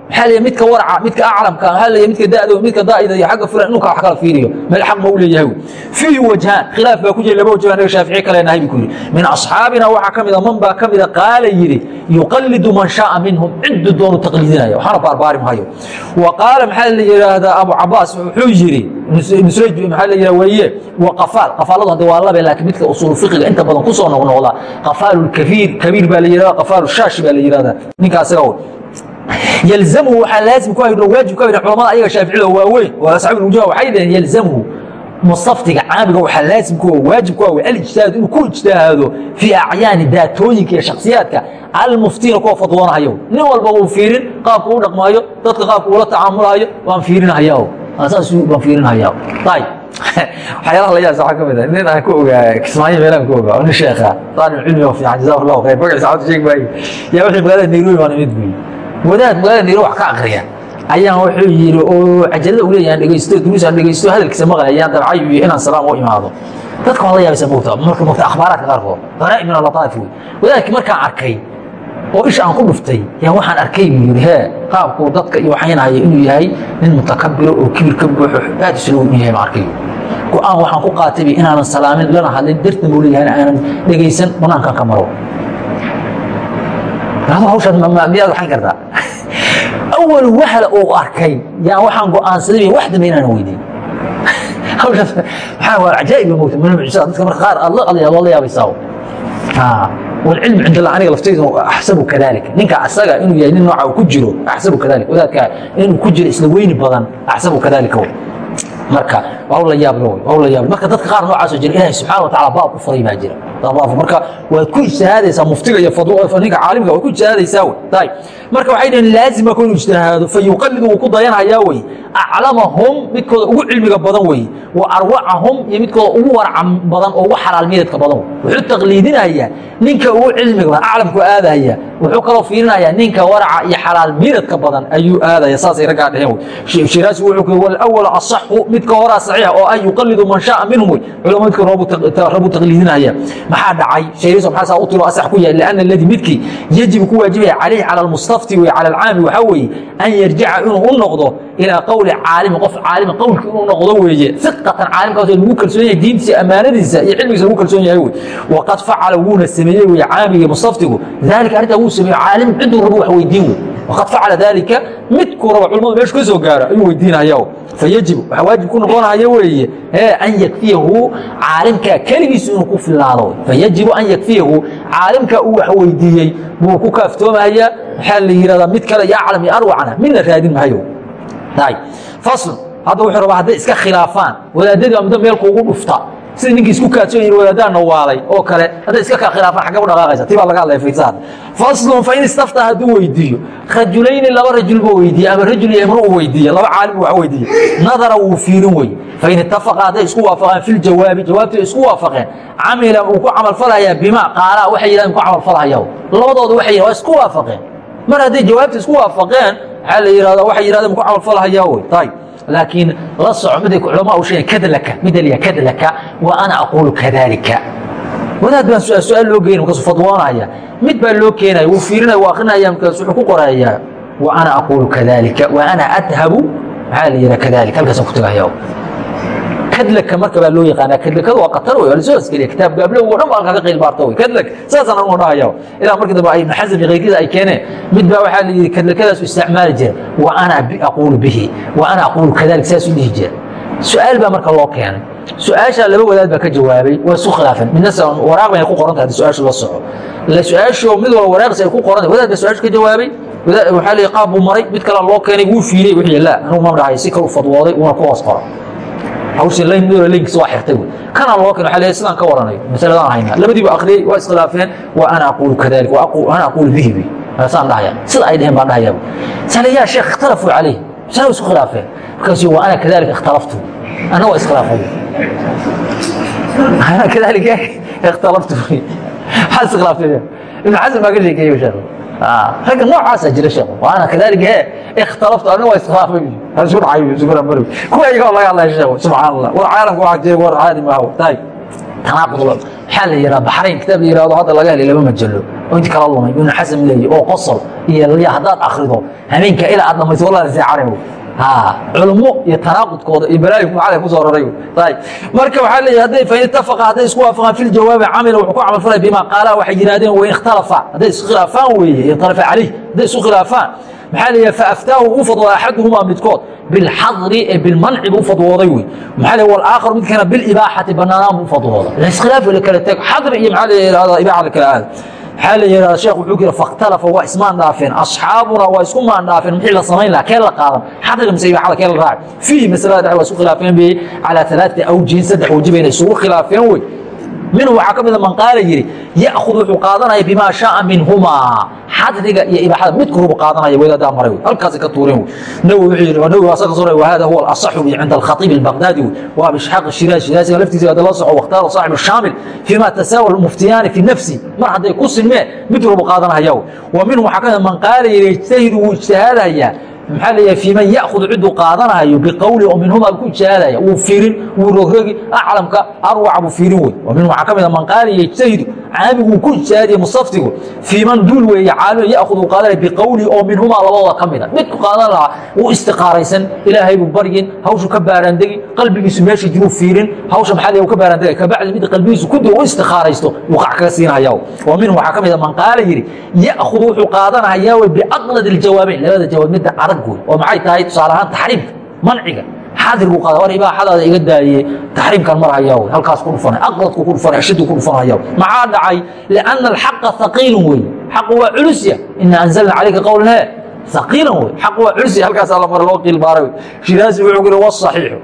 maxaa l midka warca midka aclamka maaa midka dado midka daa'ida iyo agga fulan inuu wax kala fiiriyo meel xaq ma u leeyahay fiihi wajhaan khilaaf baa ku jira laba wajh anaga shaafici kale nahay bu ku yidhi min asxaabina waxaa ka mida man baa ka mida qaala yidhi yuqalidu man shaaa minhum ciddu doonu taqliidinaya waxaana baarbaari mahayo wa qaala maxaa la yidhaahdaa abu cabaas wuxuu yidhi nusraj maxaa la yidhaha weeye wa qafaal qafaaladu hadda waa labe laakiin midka usuul fiqiga inta badan ku soo noqnoqda qafaalu kabiir kabiir baa la yidhahda qafaalu shaashi baa la yidhahdaa ninka asaga ylzamhu waxaa laazim ku waajib ka culamada ayaga shaaficida waaweyn. Oo asxaab mujah waxay dhaheen yalzamhu musaftiga caamiga waxaa laazim ku waajib ku awe alijtihaad inuu ku ijtihaado fii acyaani daatooyinka iyo shaksiyaadka almuftiina kuwa fadwoonahayo nin walba wuu fiirin qaabka u dhaqmaayo dadka qaabka ula tacaamulaayo waan fiirinahaya saas baan fiirinahaya ayb waxyaalaha la yaas waxaa ka mid ah nin aan ku ogaa kismaayo meelaan ku ogaa nin sheekha taalib cilmi oo fiican jazahu allahu khayr magaciisa cabdi sheeg maayo yaa wixii magaalada nairobi baan imid buyi wadaad magaalada nairobi wax ka akriya ayaan wuxuu yidhi oo cajalada u leeyahan dhegaysto duruusaan dhegaysto hadalkiisa maqlay ayaan dabcayo iyo inaan salaam u imaado. Dadka waan la yaabaysa mogta marka mogta akhbaaraadka qaarkood qaraa'ib min alataa'if wey wadaadkii markaan arkay oo isha aan ku dhuftay yaa waxaan arkay buu yidhi hee qaabkuu dadka iyo waxaynahaya inuu yahay nin mutakabiro oo kibir ka buuxo aad isla u yahay ma arkay? Go'aan waxaan ku qaatayba inaanan salaamin lana hadlin dartan buu leeyahay aanan dhegaysan banaankan ka maro hawshaad miyaad waxayn kartaa awal wahla uu arkay yaan waxaan go'aansaday wax dambe inaan weydiin hawshaas waxaa waa cajaa'ib moogta min mucjisada dadka marka qaar aad la qadaya loo la yaabaysaa والعلم عند الله aniga laftaydu axsabu kadalika ninka asaga inuu yahay nin nooca uu ku jiro axsabu kadalika wadaadka inuu ku jiro isla weyni badan axsabu kadalika marka waa la yaab waa yaab. Marka dadka qaar noocaas oo jira ilaahay subxaanahu wa tacaala baab ku furay baa jira. Marka waad ku ijtihaadaysaa muftiga iyo ninka caalimka waad ku ijtihaadaysaa wey. Ayib marka waxay dhaheen laazima ku inuu ijtihaado fa yuqalidu wuu ku dayanhayaa wey. Aclamahum midkooda ugu cilmiga badan wey. Wa arwacahum iyo midkooda ugu warca badan oo ugu xalaal miidadka badan wuxuu taqliidinayaa ninka ugu cilmiga badan aclamku aadaya wuxuu kaloo fiirinayaa ninka waraca iyo xalaal miidadka badan ayuu aadaya saasay raggaa dheheen wey. Shiraasi wuxuu ku walawalu asaxu midka horaa saxiixa oo an yuqalidu man shaaa minhum wey. Culama midka rabu taqliidinaya. Maxaa dhacay? Shayriso maxaa saa u tiro asax ku yahay lianna alladii midkii yajibu ku waajibaya calayhi cala almustafti wey cala alcaami. Waxaa weeye an yarjica inuu u noqdo ilaa qowli caalimi qof caalima qowlki inuu noqdo weeye. Fiqatan caalimkaas lagu kalsoon yahay diintiisa ammaanadiisa iyo cilmigiisa lagu kalsoon yahay wey. Waqad facala wuuna sameeyey wey caamigii mustaftigu. Dalika arrintaa wuu sameeyo caalim ciduu rabo wax weydiin wey waqad facala dalika midkuu raba culimadu meeshu ka soo gaaro ayuu weydiinaya fayajib waxaa waajib ku noqonaya weeye an yakfiyahu caalimka keligiisu inuu ku filaado fayajibu an yakfiyahu caalimka uu wax weydiiyey buu ku kaaftoomaya maxaa la yihahdaa mid kale iyo aclam iyo arwacna midna raadin mahayo fasl hadda wuxuu rabaa hadday iska khilaafaan wadaadadii baa muddo meel kuugu dhufta sida ninkii isku kaadsoon yiri wadaadaana waalay oo kale hadday iska kaa khilaafaan xagga u dhaqaaqaysa tii baa laga hadlaya fiirsaad faslun fain istafta hadduu weydiiyo rajulayni laba rajul buu weydiiye ama rajul iyo imru uu weydiiye laba caalim wax weydiiye nadara wuu fiirin wey fain ittafaqa hadday isku waafaqeen fi ljawaabi jawaabtii isku waafaqeen camila uu ku camalfalayaa bima qaala waxay yidhahdeen ku camalfalahaya labadooda waxay yidhahdeen waa isku waafaqeen. Mar hadday jawaabtii isku waafaqeen waxaa la yidhahdaa waxay yidhahdeen ku camalfalahaya wey tayib laakiin la soco miday culamaa u sheegen kadlaka midaliya kadlaka wa ana aquulu kadalika wadaad baan su'aal loo geynay markaasu fadwoonaya mid baa loo keenaya wuu fiirinaya wuu akrinaya markaas wuxuu ku qorayaa wa ana aquulu kadalika wa ana adhabu maxaa la yidhaha kadalika halkaasaan ku tegaya kadlaka marka baa loo yaqaanaa kadlakadu waa qatar wey waa la soo askariya kitaab gaablow oo dhan baa kaga qiil baarto wey kadlak saasaan anu dhahaya ilaa markii dambe ibnu xasam iyo keyrkiisa ay keeneen mid baa waxaa la yidhi kadlakadaas u isticmaali jira wa ana aquulu bihi wa ana aquulu kadalik saas u dhihi jira su'aal baa marka loo keenay su'aashaa laba wadaad baa ka jawaabay waa isu khilaafeen midna waraaq bay ku qoran tahay su'aashu la soco su'aasho mid walba waraaqis ay ku qoran wadaad baa su'aashu ka jawaabay waxaa la qaab buu maray mid kale loo keenay wuu fiiriyey wixii laa anugu ma dhahay si kalu fadwooday uuna ku hoos qoro hawshii layn mid walba laynkiisa waa xirtay wey. Kana loo keenay waxaa leeyahay sidaan ka waranayo masaladaan haynaa. Labadiiba akhriyey waa iskhilaafeen waa ana aquulu kadalik wa ana aquulu bihi bi saan dhahaya sida ay dheheen baan dhahaya sale yaa sheekh ikhtalafuu calayh saa isku khilaafeen markaasuu wa ana kadalik ikhtalaftu. Ana waa iskhilaafay ana kadalik ikhtalaftu. Maxaa iskhilaafteen ibn xasan baa ka sheekeeyey sheekh ragga noocaasa jira sheekh. Waana kadalik he ikhtalaftu ana waa iskhilaafay isku dhacay isku dhambari kuwa iyagoo laga hadlaya sheekh? Subxaan allah war caalamku waxaa jira war caadi maaha tahay tanaaqud waxaa la yidhaha baxrayn kitaab la yidhahdo hadda laga helay laba majalo. Oo inti kala lumay. Ibnu xasan leeyahy oo qosol iyo lya haddaad akhrido habeenka ilaa aad dhamayso walaa seecanay culummo iyo tanaaqudkooda iyo balaayi macal ku soo raray. Marka waxaa leeyahy hadday fain ittafaqa hadday isku waafaqaan fi ljawaabi camila wuxuu ku camal falaya bima qaala waxay yidhahdeen wain ikhtalafa. Hadday isku khilaafaan weeye ikhtalafa calayh hadday isku khilaafaan. Maxaa leeyahay faaftaahu uu fadwooda axaduhumaa midkood bilxadri ee bilmanci buu fadwooday wey maxaa leeyahay walaakharu midkana bilibaaxati banaanaan buu fadwooda iskhilaaf la kala teg xadri iyo maxaa leeyahay ibaaxa la kala aada waxaa la yidhahda sheekh wuxuu yidhi fakhtalafa waa ismaan dhaafeen. Asxaabuna waa isku maan dhaafeen. Maxii la samayn lahaa kee la qaadan? Xadriga mise ibaaxada kee la raaci fiihi masalada dhexe waa isku khilaafeen bay calaa talaati awjihin saddex waji bayna isugu khilaafeen wey minhu waxaa ka mida man qaala yidhi ya'khud wuxuu qaadanaya bimaa shaaa minhumaa xadriga iyo ibaaxada midku rubu qaadanaya wadaaddaa maray wey halkaasay ka tuureen wey. Nawi wuxuu yidhi nawi asaga soo wahada huwa alasaxu bi cinda alkhatiib albaqdaadi wey. Waa bishxaaq shiraaz shiraasiga laftiisa hadda la soco wakhtaara saaxib shaamil fima tasaawa almuftiyaani fi nafsi. Mar hadday ku sinmeen mid rubu qaadanaya wey. Wa minhu waxaa ka mida man qaala yidhi ijtahidu wuu ijtihaadayaa maxaa leeyahay fii man ya'khud ciduu qaadanayo biqowli oo minhuma ku ijtihaadaya wuu fiirin wuu rogrogi aclamka arwaca buu fiirin wey minhu waxaa ka mida man qaala yejtahidu caamiguu ku ijtihaadiya mustaftigu fii man duul weeye caalima ya'khud uu qaadanaya biqowli oo minhumaa labadooda ka mida. Midku qaadan lahaa wuu istiqaaraysan ilaahay buu baryin hawshu ka baaraandegi qalbigiisu meesha jiruu fiirin hawsha maxaa ka baaraandegay kabacdi mid qalbigiisu ku dib u istiqaaraysto wuu qac kaga siinaya wa minhu waxaa ka mida man qaala yidhi ya'khud wuxuu qaadanayaa wey biaqlad iljawaabeyn labada jawaab midda wey oo maxay tahay? Tusaale ahaan taxriimka manciga xaadir buu qaada war ibaaxadaada iga daaye taxriimkan mar hayaa wey halkaas ku dhufanay aqladku ku dhufanay ashadu ku dhufanaya maxaa dhacay lianna alxaqa haqiilun wey xaqu waa culusya ina anzalna calayka qowlan he haqiilan wey xaqu waa culusya halkaasaa la mara loo qiil baaray wey shiraasi wuxuu ku yihi wasaxiixu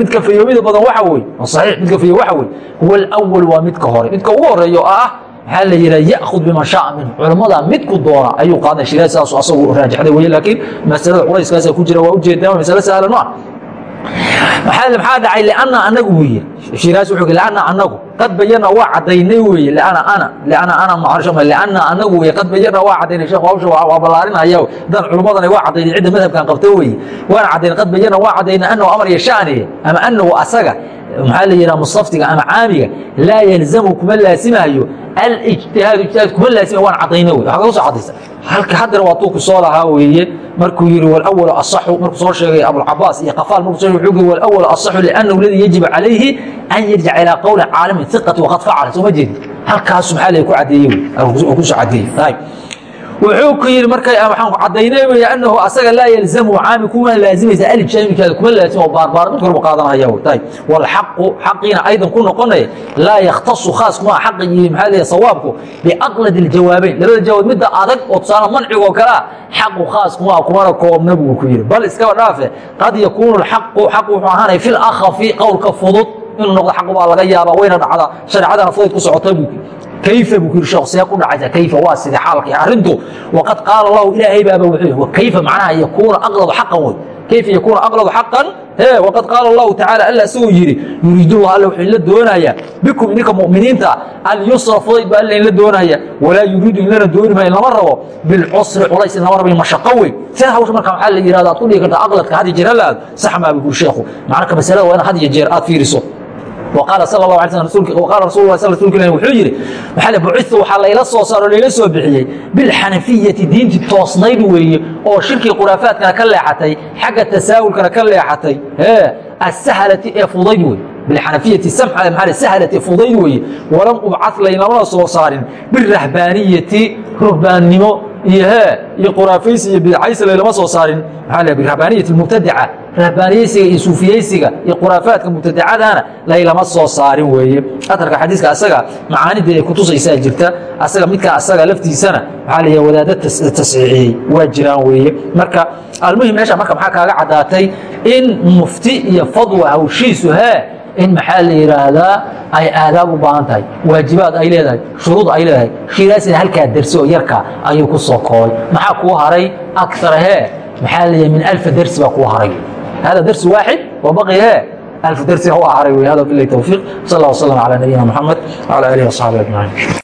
midka fayoomida badan waxa wey saxiix midka fayo waxa wey huwa alawal waa midka hore. Midka ugu horeeyo oo ah maxaa la yidhaha ya'khud biman shaaa minhu. Culammada midku doona ayuu qaadanaya shiraas saasu asagu raajixday weye laakiin masalada culayskaasa ku jira waa ujeedaan masale sahlan ma maxaa dhacay? Lianna anagu buu yiri shiraas wuxuu anagu qad bayana waa cadaynay liana ana ana lianna anagu weye qad bayana waa cadaynay sheekh hawsha waa ballaarinaya dan culummadana waa cadaynay cidda madhabkan qabta weeye waana cadaynay qad bayana waa cadaynay annahu amar yashaaniye ama annahu asaga maxaa la yidhaha mustaftiga ama caamiga laa yalzamu kuma laasimayo alijtihaad ijtihaad kuma laasima waan cadayna wey waxaa kaga soo cadaysa halka haddana waa tuuku soo lahaa weeye markuu yihi walawalu asaxu markuu soo sheegay abulcabaas iyo qafaal markuu soo wuxuu yihi walawalu asaxu liannahu alladii yajibu calayhi an yarjica ilaa qowli caalimin hiqati waqad facala soo ma jeedi halkaasu maxaa la ku cadeeye wey ku soo cadeeye wuxuu ku yidhi markay waxaan ku cadaynay wey annahu asaga laa yalzamu caami kuma laazimaysa alijaaminkaada kuma laazimo oo baarbaar mid korba qaadanaya wey tay walxaqu xaqiina aydan ku noqonaya laa yakhtasu khaas kuma xaqi iyo maxaa leeyahay sawaabku? Biaqlad iljawaabeyn labada jawaab midda adag oo tusaale mancigoo kale ah xaqu khaas kuma kumana koobna buu ku yidhi. Bal iskaba dhaafe qad yakuunu alxaqu xaq wuxuu ahaanaya fi lakhafi qowlka fudud inuu noqdo xaq baa laga yaabaa wayna dhacdaa shareecadana fudayd ku socota buu kayfa? buu yidhi sheekh see ku dhacaysa kayfa? Waa sidee xaalka iyo arrintu. Waqad qaala allahu ilaahay baaba wuxuu yidhi wakayfa macnaha yakuuna aqladu xaqan wey kayfa yakuuna aqladu xaqan? He waqad qaala allahu tacaala alla isagoo yidhi yuriiduhu alla wuxuu inla doonayaa bikum idinka mu'miniinta alyusra fudayd baa alla inla doonaya walaa yuriidu inlana dooni maayo lama rabo bilcusri culays in lama rabo in mashaqo wey sida hawsha marka waxaa la yidhahda aad ku dhigi kartaa aqladka had iyo jeer la aado sax maa buu yidhi sheekhu macnaka masalada waa in had iyo jeer aad fiiriso qaala rasuul rasulka ilah wuxuu yidhi maxaale bucitu waxaa layla soo saaro layla soo bixiyey bilxanafiyati diintii toosnayd weeye oo shirkii khuraafaadkana ka leexatay xagga tasaawulkana ka leexatay ee asahalati ee fudayd wey bilxanafiyati samxa maale sahalati fudayd weeye walam ubcad laylamana soo saarin birahbaaniyati ruhbaannimo iyo iyo quraafaysi iyo bidcaysi laylama soo saarin. Maxaa la birahbaaniyat almubtadica rahbaaniyeysiga iyo suufiyeysiga iyo khuraafaadka mubtadacadana laylama soo saarin weeye. Atarka xadiiska asaga macaanida ay kutusaysaa jirta asaga midkaa asaga laftiisana maxaa la yidhaha wadaadda tasxiixiyey waa jiraan weeye. Marka almuhim meesha marka maxaa kaaga caddaatay? In mufti iyo fadwa hawshiisu hee in maxaa la yidhaahdaa ay aadaab u baahan tahay? Waajibaad ay leedahay shuruud ay leedahay. Shiilaasina halkaa dersi oo yarka ayuu ku soo koobay maxaa kuu haray? Akara maxaa leeyahay min alfa dersi baa kuu haray. Hada dersi waaxid wa baqi hee alf dersi ha haray wey hada bilahi towfiiq sal allah wasalam calaa nabiyina moxamed wcala alihi wasaxbi ajmaciin